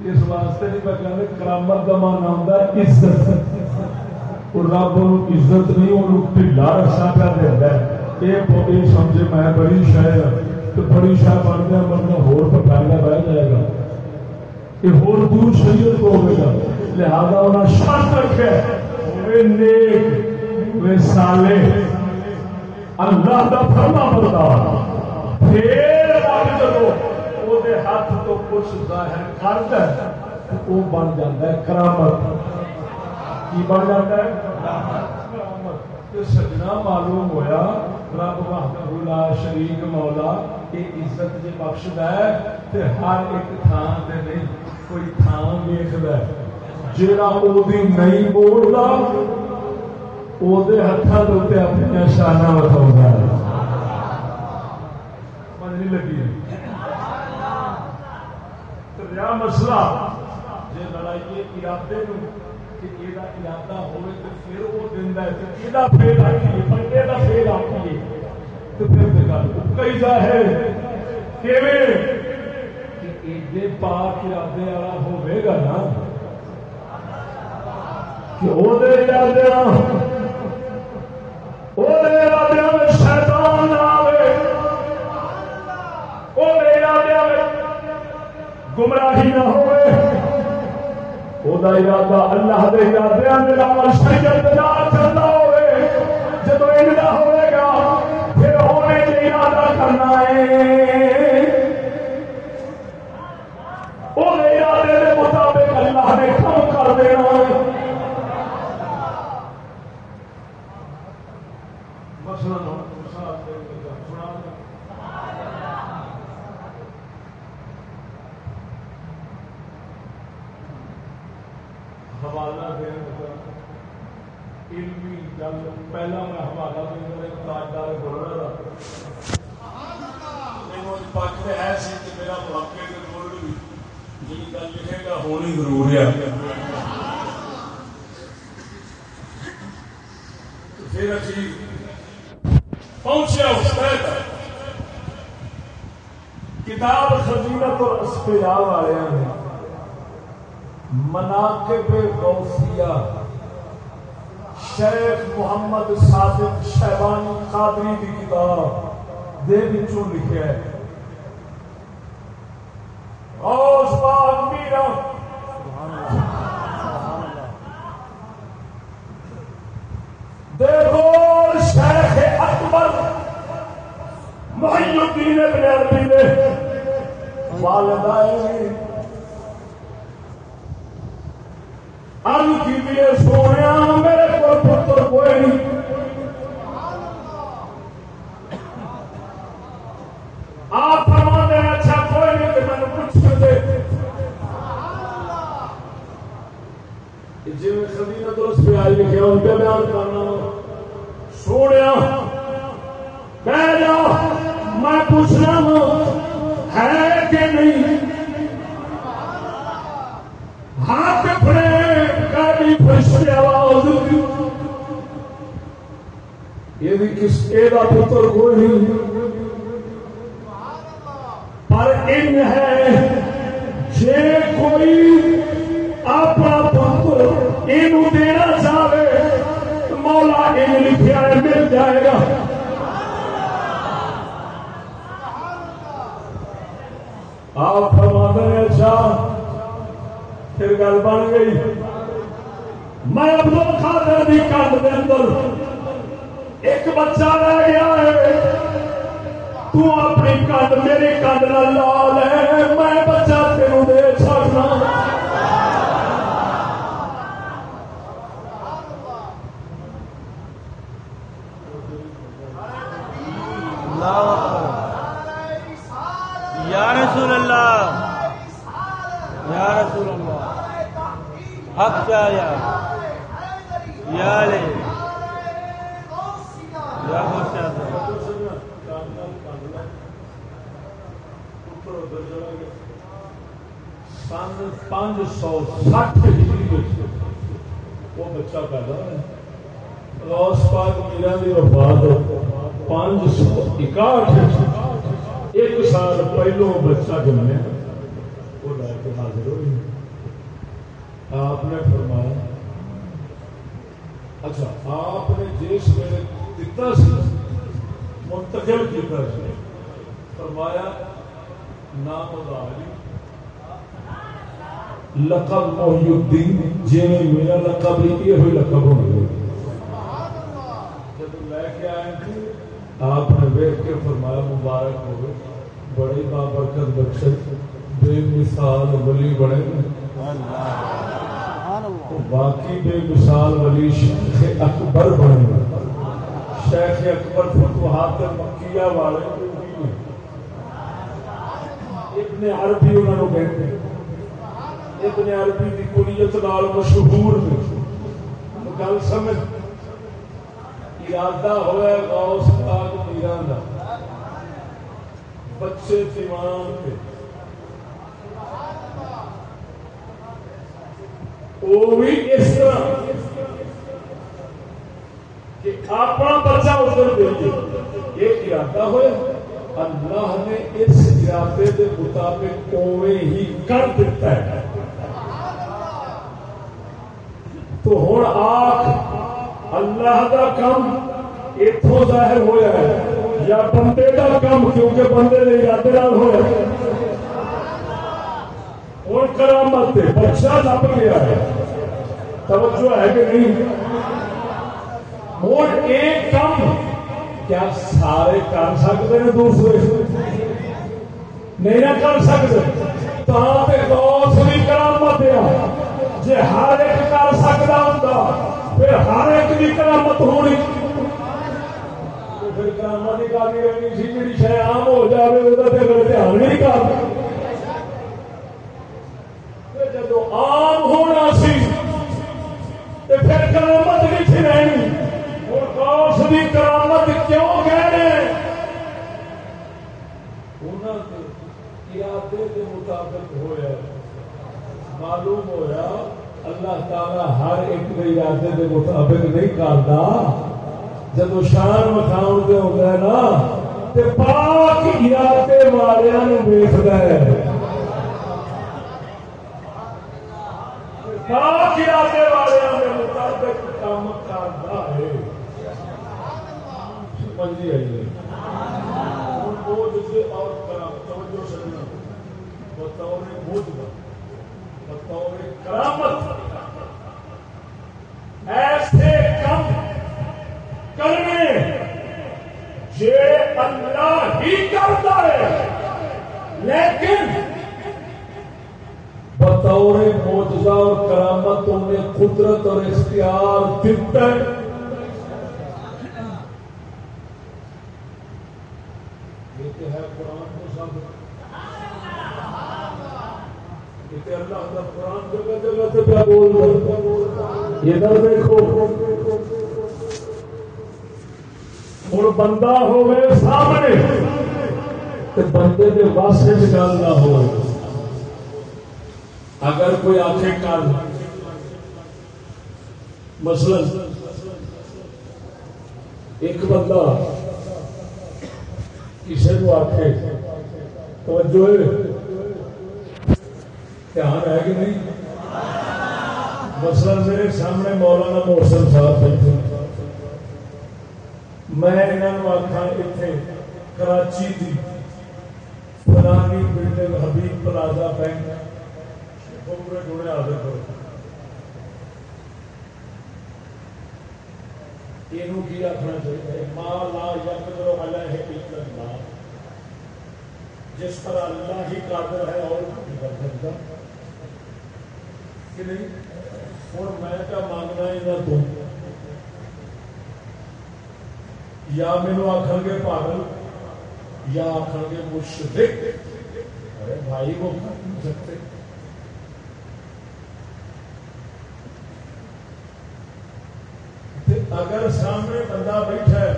اس واسطے نہیں میں کہہ کرامت کا مان آتا عزت رب عزت نہیں وہ ڈھیلا رسا پہ دینا یہ سمجھے میں بڑی شہ تو بڑی شہ بن گیا بندہ ہو پٹایا بہ جائے گا یہ ہور دور شریعت کو ہوگا لہذا انہیں شرط رکھے نیک سالے اللہ کا فرما بردار پھر رب جب وہ ہاتھ تو کچھ ظاہر کرتا ہے وہ بن جاتا ہے کرامت۔ کی بن جاتا ہے؟ سجنا معلوم ہویا، رب وحدہ شریک مولا یہ عزت جی بخشد ہے ہر ایک تھان سے نہیں، کوئی تھان ویخد جا نہیں بولتا وہ ہاتھوں کے اپنی شانہ بتا نہیں لگی رہا مسئلہ جی لڑائیے ارادے ارادہ ہوئے تو پھر وہ دینا ہے یہ فیل آئیے بندے کا فیل آئیے تو پھر گل کئی کہ ایڈے پاک ارادے والا ہوئے نا کہ وہ وہ میں شیطان نہ آئے وہ ارادے میں گمراہی نہ ہوئے۔ وہ ارادہ اللہ شریعت ہاں ہوئے۔ جب ہوئے گا، پھر ہونے کے ارادہ کرنا ہے۔ ہاں مطابق اللہ نے کم کر دینا علمی گل پہلا میں حوالہ دینا تاجدار بول رہا تھا ہے سی کہ میرا بھی جی گل لکھے گا ہونی ضرور ہے پھر اچھی پہنچیا کتاب خزینت اور اسپیا والے نے مناقب غوثیہ شیخ محمد صادق شیبانی قادری کی کتاب دے لکھا ہے دیکھو شیخ اکبر محی الدین ابن عربی نے والدائے ارد کی لیے سونے میرے کو پتر کوئی نہیں آپ جی خدیجہ درست پہ آئی لکھے ان پہ بیان کرنا سونے کہہ جا میں پوچھنا ہوں ہے کہ نہیں ہاتھ پڑے کبھی فرشتے آواز یہ بھی کس کے کا پتر کوئی پر ان ہے جے کوئی اپنا پتر یہ دینا چاہے، مولا ان لکھا مل جائے گا۔ آپ فرما دیں اچھا پھر گل بن گئی۔ میں ابدل خاطر بھی کند کے اندر ایک بچہ رہ گیا ہے تو اپنی کند میری کند لال ہے میں بچہ تینوں دے چڑھنا یا رسول اللہ یا رسول اللہ حق کیا یا یا لے پانچ سو سٹھ وہ بچہ پیدا ہوا پاک میرا وفات پانچ سو اکاٹھ ایک سال پہلو بچہ جمنے وہ لے کے حاضر ہوئی آپ نے فرمایا اچھا آپ نے جس ویلے دتا سی منتقل فرمایا نام اداری لقب محی الدین جی میرا لقب یہ ہوئی لقب ہونا جب لے کے آئے آپ نے ویک کے فرمایا مبارک ہو بڑی بابرکت بخش بے مثال ولی بڑے باقی بے مثال ولی شیخ اکبر بنے۔ شیخ اکبر فتوحات مکیہ والے ابن عربی انہوں نے کہتے ہیں۔ ابن عربی کی کلیت نال مشہور گل سمجھ۔ ارادہ ہوا غوث پاک میران دا۔ بچے دیوان پہ وہ بھی اس طرح۔ کہ اپنا بچہ ادھر دے یہ ارادہ ہوا اللہ نے اس ارادے کے مطابق اوے ہی کر دیتا ہے۔ تو ہوں آخ اللہ کا کام اتوں ظاہر ہوا ہے یا بندے کا کام کیونکہ بندے نے ارادے نال ہوا ہوں کرامت بچہ لب گیا ہے۔ توجہ ہے کہ نہیں؟ ہوں ایک کام کیا سارے کر سکتے ہیں دوسرے نہیں نہ کر سکتے تو بھی کرامت ہے جی ہر ایک کر سکتا ہوں پھر ہر ایک کی کرامت ہونی پھر کرامت کی کافی رہنی سی جی شہ آم ہو جائے وہ دھیان نہیں کر جب آم ہونا سی پھر کرامت نہیں رہنی اور کاش کرامت کیوں کہنے ارادے کے مطابق ہوا معلوم ہوا اللہ تعالی ہر ایک کے ارادے کے مطابق نہیں کرتا۔ جب شان مکھاؤ کے ہوتا ہے نا تو پاک ارادے والے ویستا ہے۔ پاک ارادے والے مطابق کام کرتا ہے۔ اور توجہ بطور بطور کرامت۔ ایسے کم کرنے یہ اللہ ہی کرتا ہے۔ لیکن بطور موجزہ اور کرامت انہیں قدرت اور اختیار دیتا ہے یہ تو ہے قرآن کو سب ادھر دیکھو۔ ہوں بندہ ہوئے سامنے بندے کے بس گل نہ ہو اگر کوئی آخے کل، مثلا ایک بندہ کسی کو آخے توجہ دھیان ہے کہ نہیں مسئلہ میرے سامنے مولانا محسن صاحب بیٹھے میں انہوں آخا اتنے کراچی کی فلانی بلڈنگ حبیب پلازا بینک پورے جڑے آدھے کرو یہ آخنا چاہیے ماں لا یقر علیہ جس پر اللہ ہی قادر ہے اور نہیں کر سکتا کہ نہیں؟ اور میں کیا مانگنا یہاں تو یا مینو آخر گے پاگل، یا آخر گے مشرق ارے بھائی، وہ کر نہیں سکتے۔ اگر سامنے بندہ بیٹھا ہے،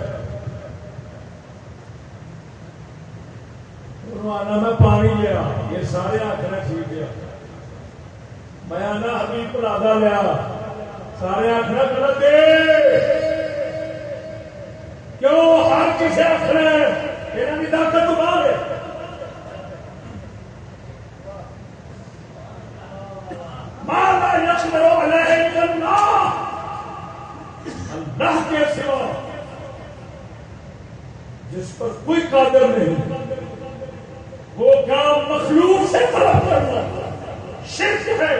انہوں آنا میں پانی لیا یہ سارے آخر ٹھیک۔ میں آنا حبیب پلادا لیا۔ سارے آخر غلط کیوں ہر کسی آخر یہاں کی طاقت باہر ہے۔ مالا یقر علیہ اللہ؟ اللہ کے سوا جس پر کوئی قادر نہیں۔ وہ کام مخلوق سے طلب کرنا شرک ہے۔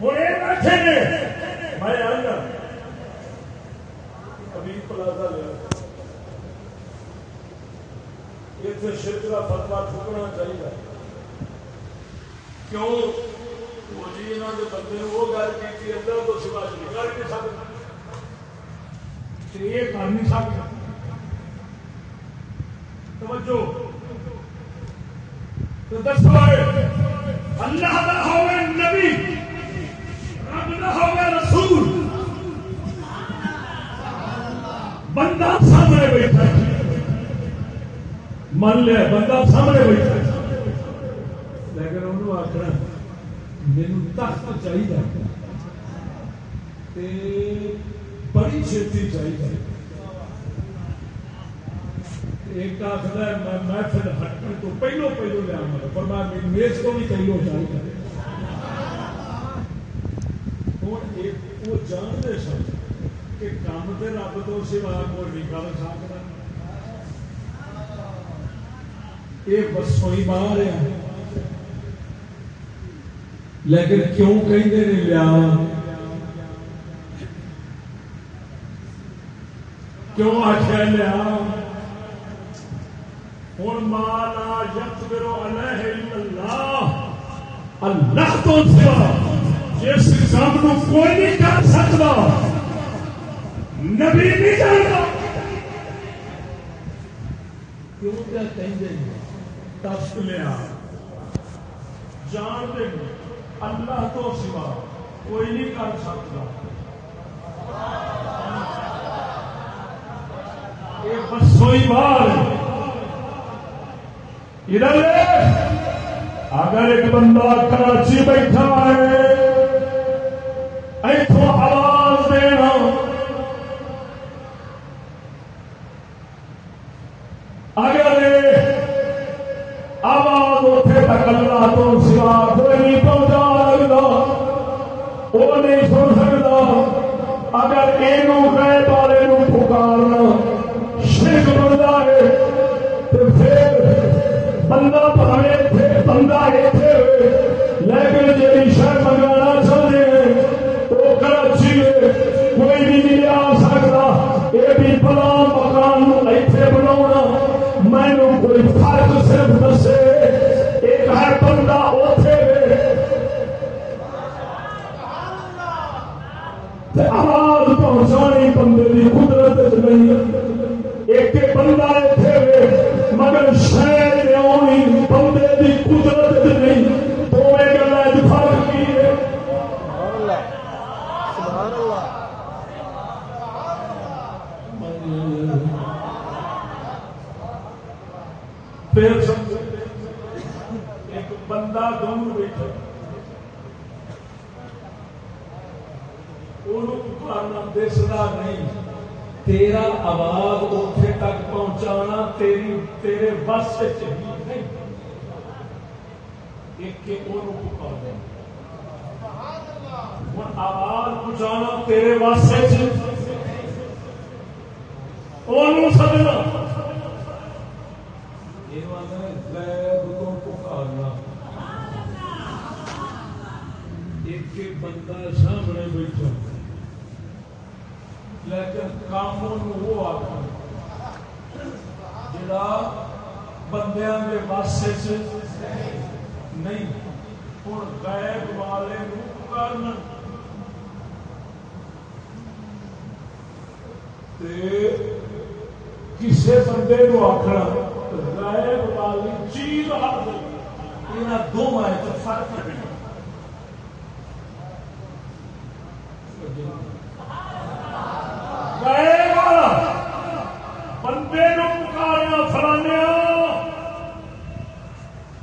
ہوں یہ بیٹھے نے میں آنا ابھی پلازا لیا اتنے شرک کا فتوا ٹھکنا چاہیے۔ کیوں؟ وہ جی یہاں کے بندے وہ گل کی اللہ تو سوا جی۔ کر نہیں سکتا یہ کر نہیں سکتا توجہ۔ تو دسو اللہ کا ہوگا نبی، رب کا ہوگا رسول۔ بندہ سامنے بیٹھا من لیا، بندہ سامنے بیٹھا لیکن انہوں آخنا میرے تخت چاہیے بڑی چھتی چاہیے ایک آخر میں محفل ہٹنے تو پہلو پہلو لیا مگر پر میں میز کو بھی پہلو چاہیے وہ جانتے سن کہ کام تو رب تو سوا کوئی نہیں کر سکتا۔ یہ بسوئی باہر ہے۔ لیکن کیوں کہیں نہیں لیا؟ کیوں آخیا لیا؟ ہوں مالا یت کرو اللہ اللہ تو سوا جس کام کو کوئی نہیں کر سکتا۔ نبی نہیں جانتا۔ کیوں کیا کہیں تفت لیا جان دیں اللہ تو سوا کوئی نہیں کر سکتا۔ یہ بسوئی بار ادھر اگر ایک بندہ کراچی بیٹھا ہے ایتھوں ہوا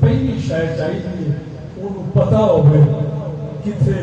پہلی شاید چاہیے پتا ہوگی کتنے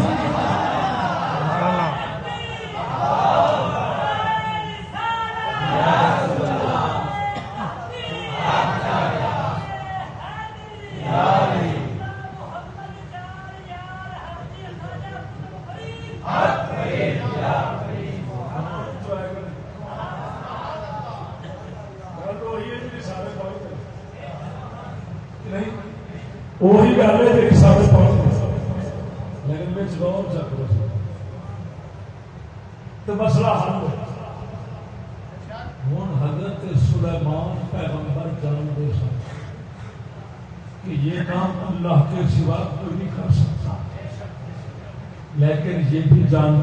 done.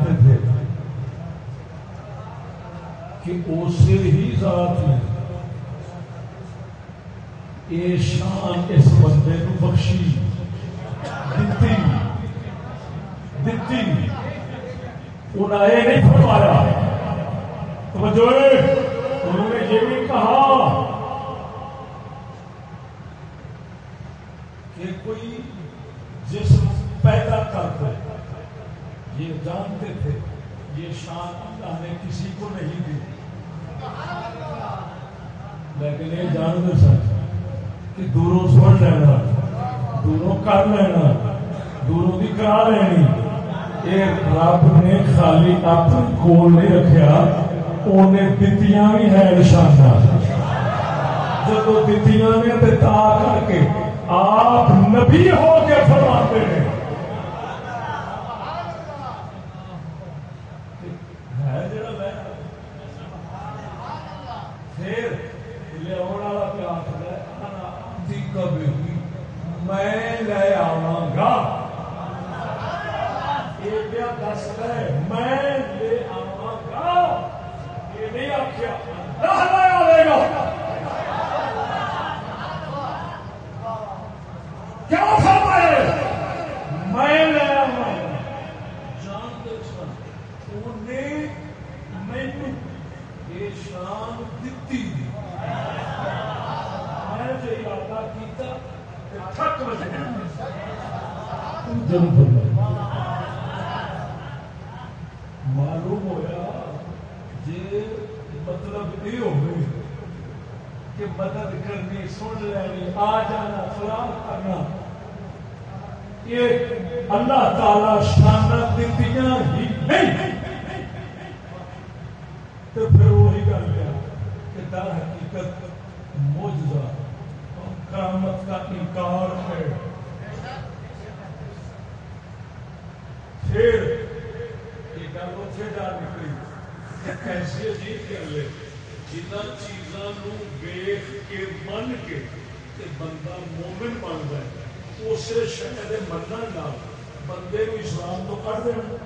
ہے نشانہ جب دیتی نے تا کر کے آپ نبی ہو کے فرما معلوم ہوا جی مطلب یہ ہو کہ مدد کرنی، سن لینی، آ جانا فلاح کرنا۔ یہ اللہ تعالی شانت دیتی ہی نہیں۔ منگا بندے کو اسلام تو کر دینا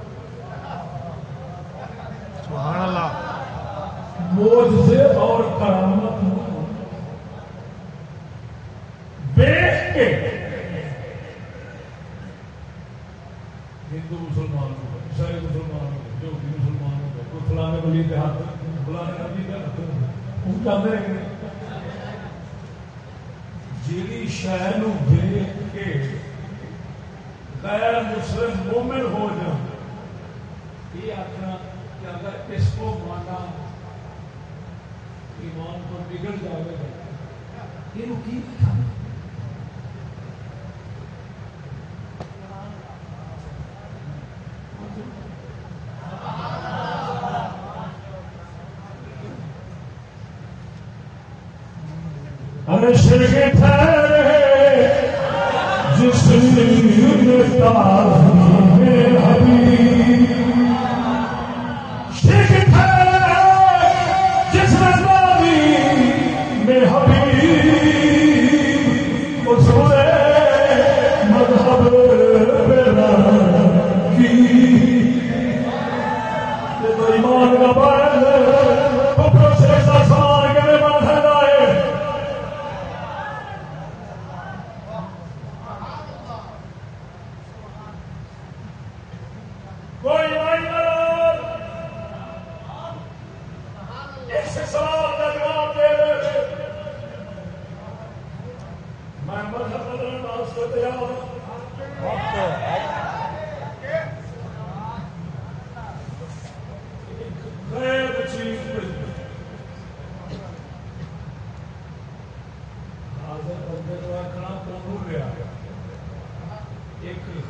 Come and sing it time.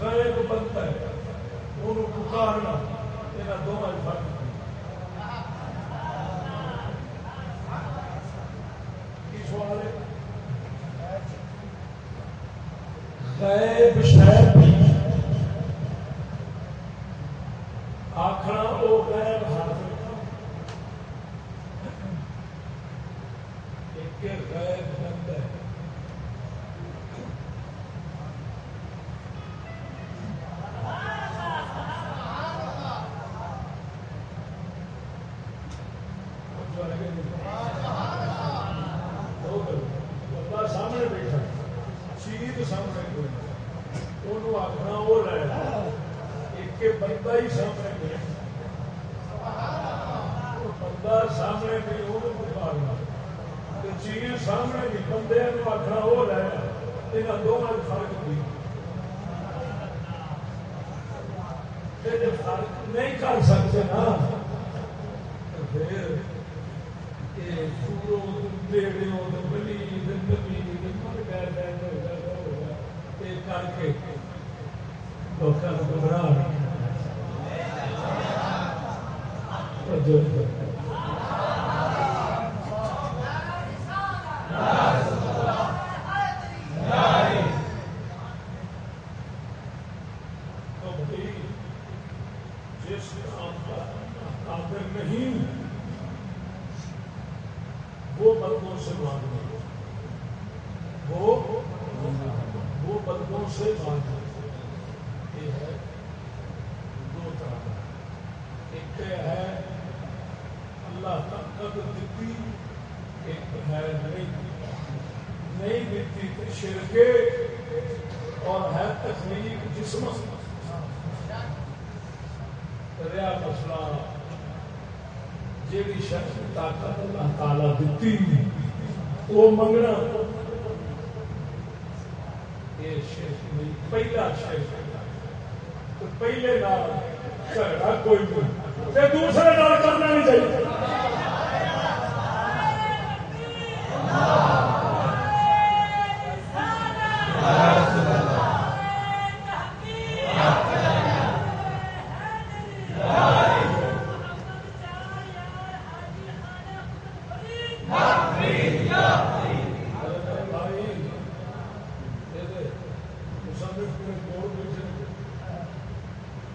غائب بنتا ہے۔ انہوں پکارنا یہاں دونوں فرق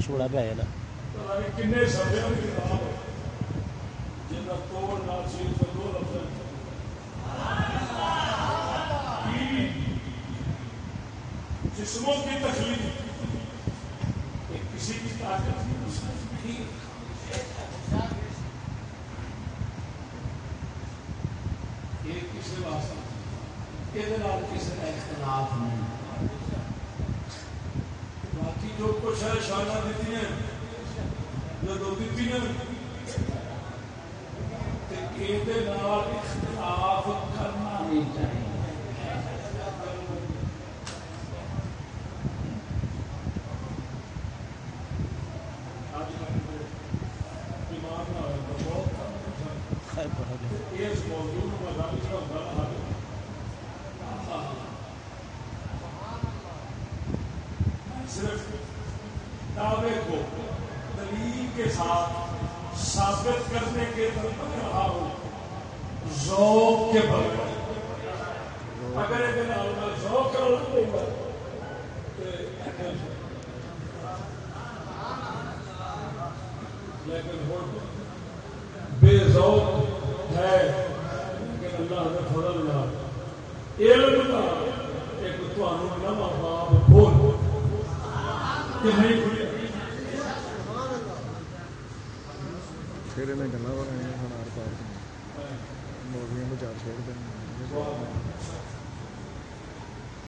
ਛੋੜਾ ਪੈ ਜਾਣਾ। ਕਿੰਨੇ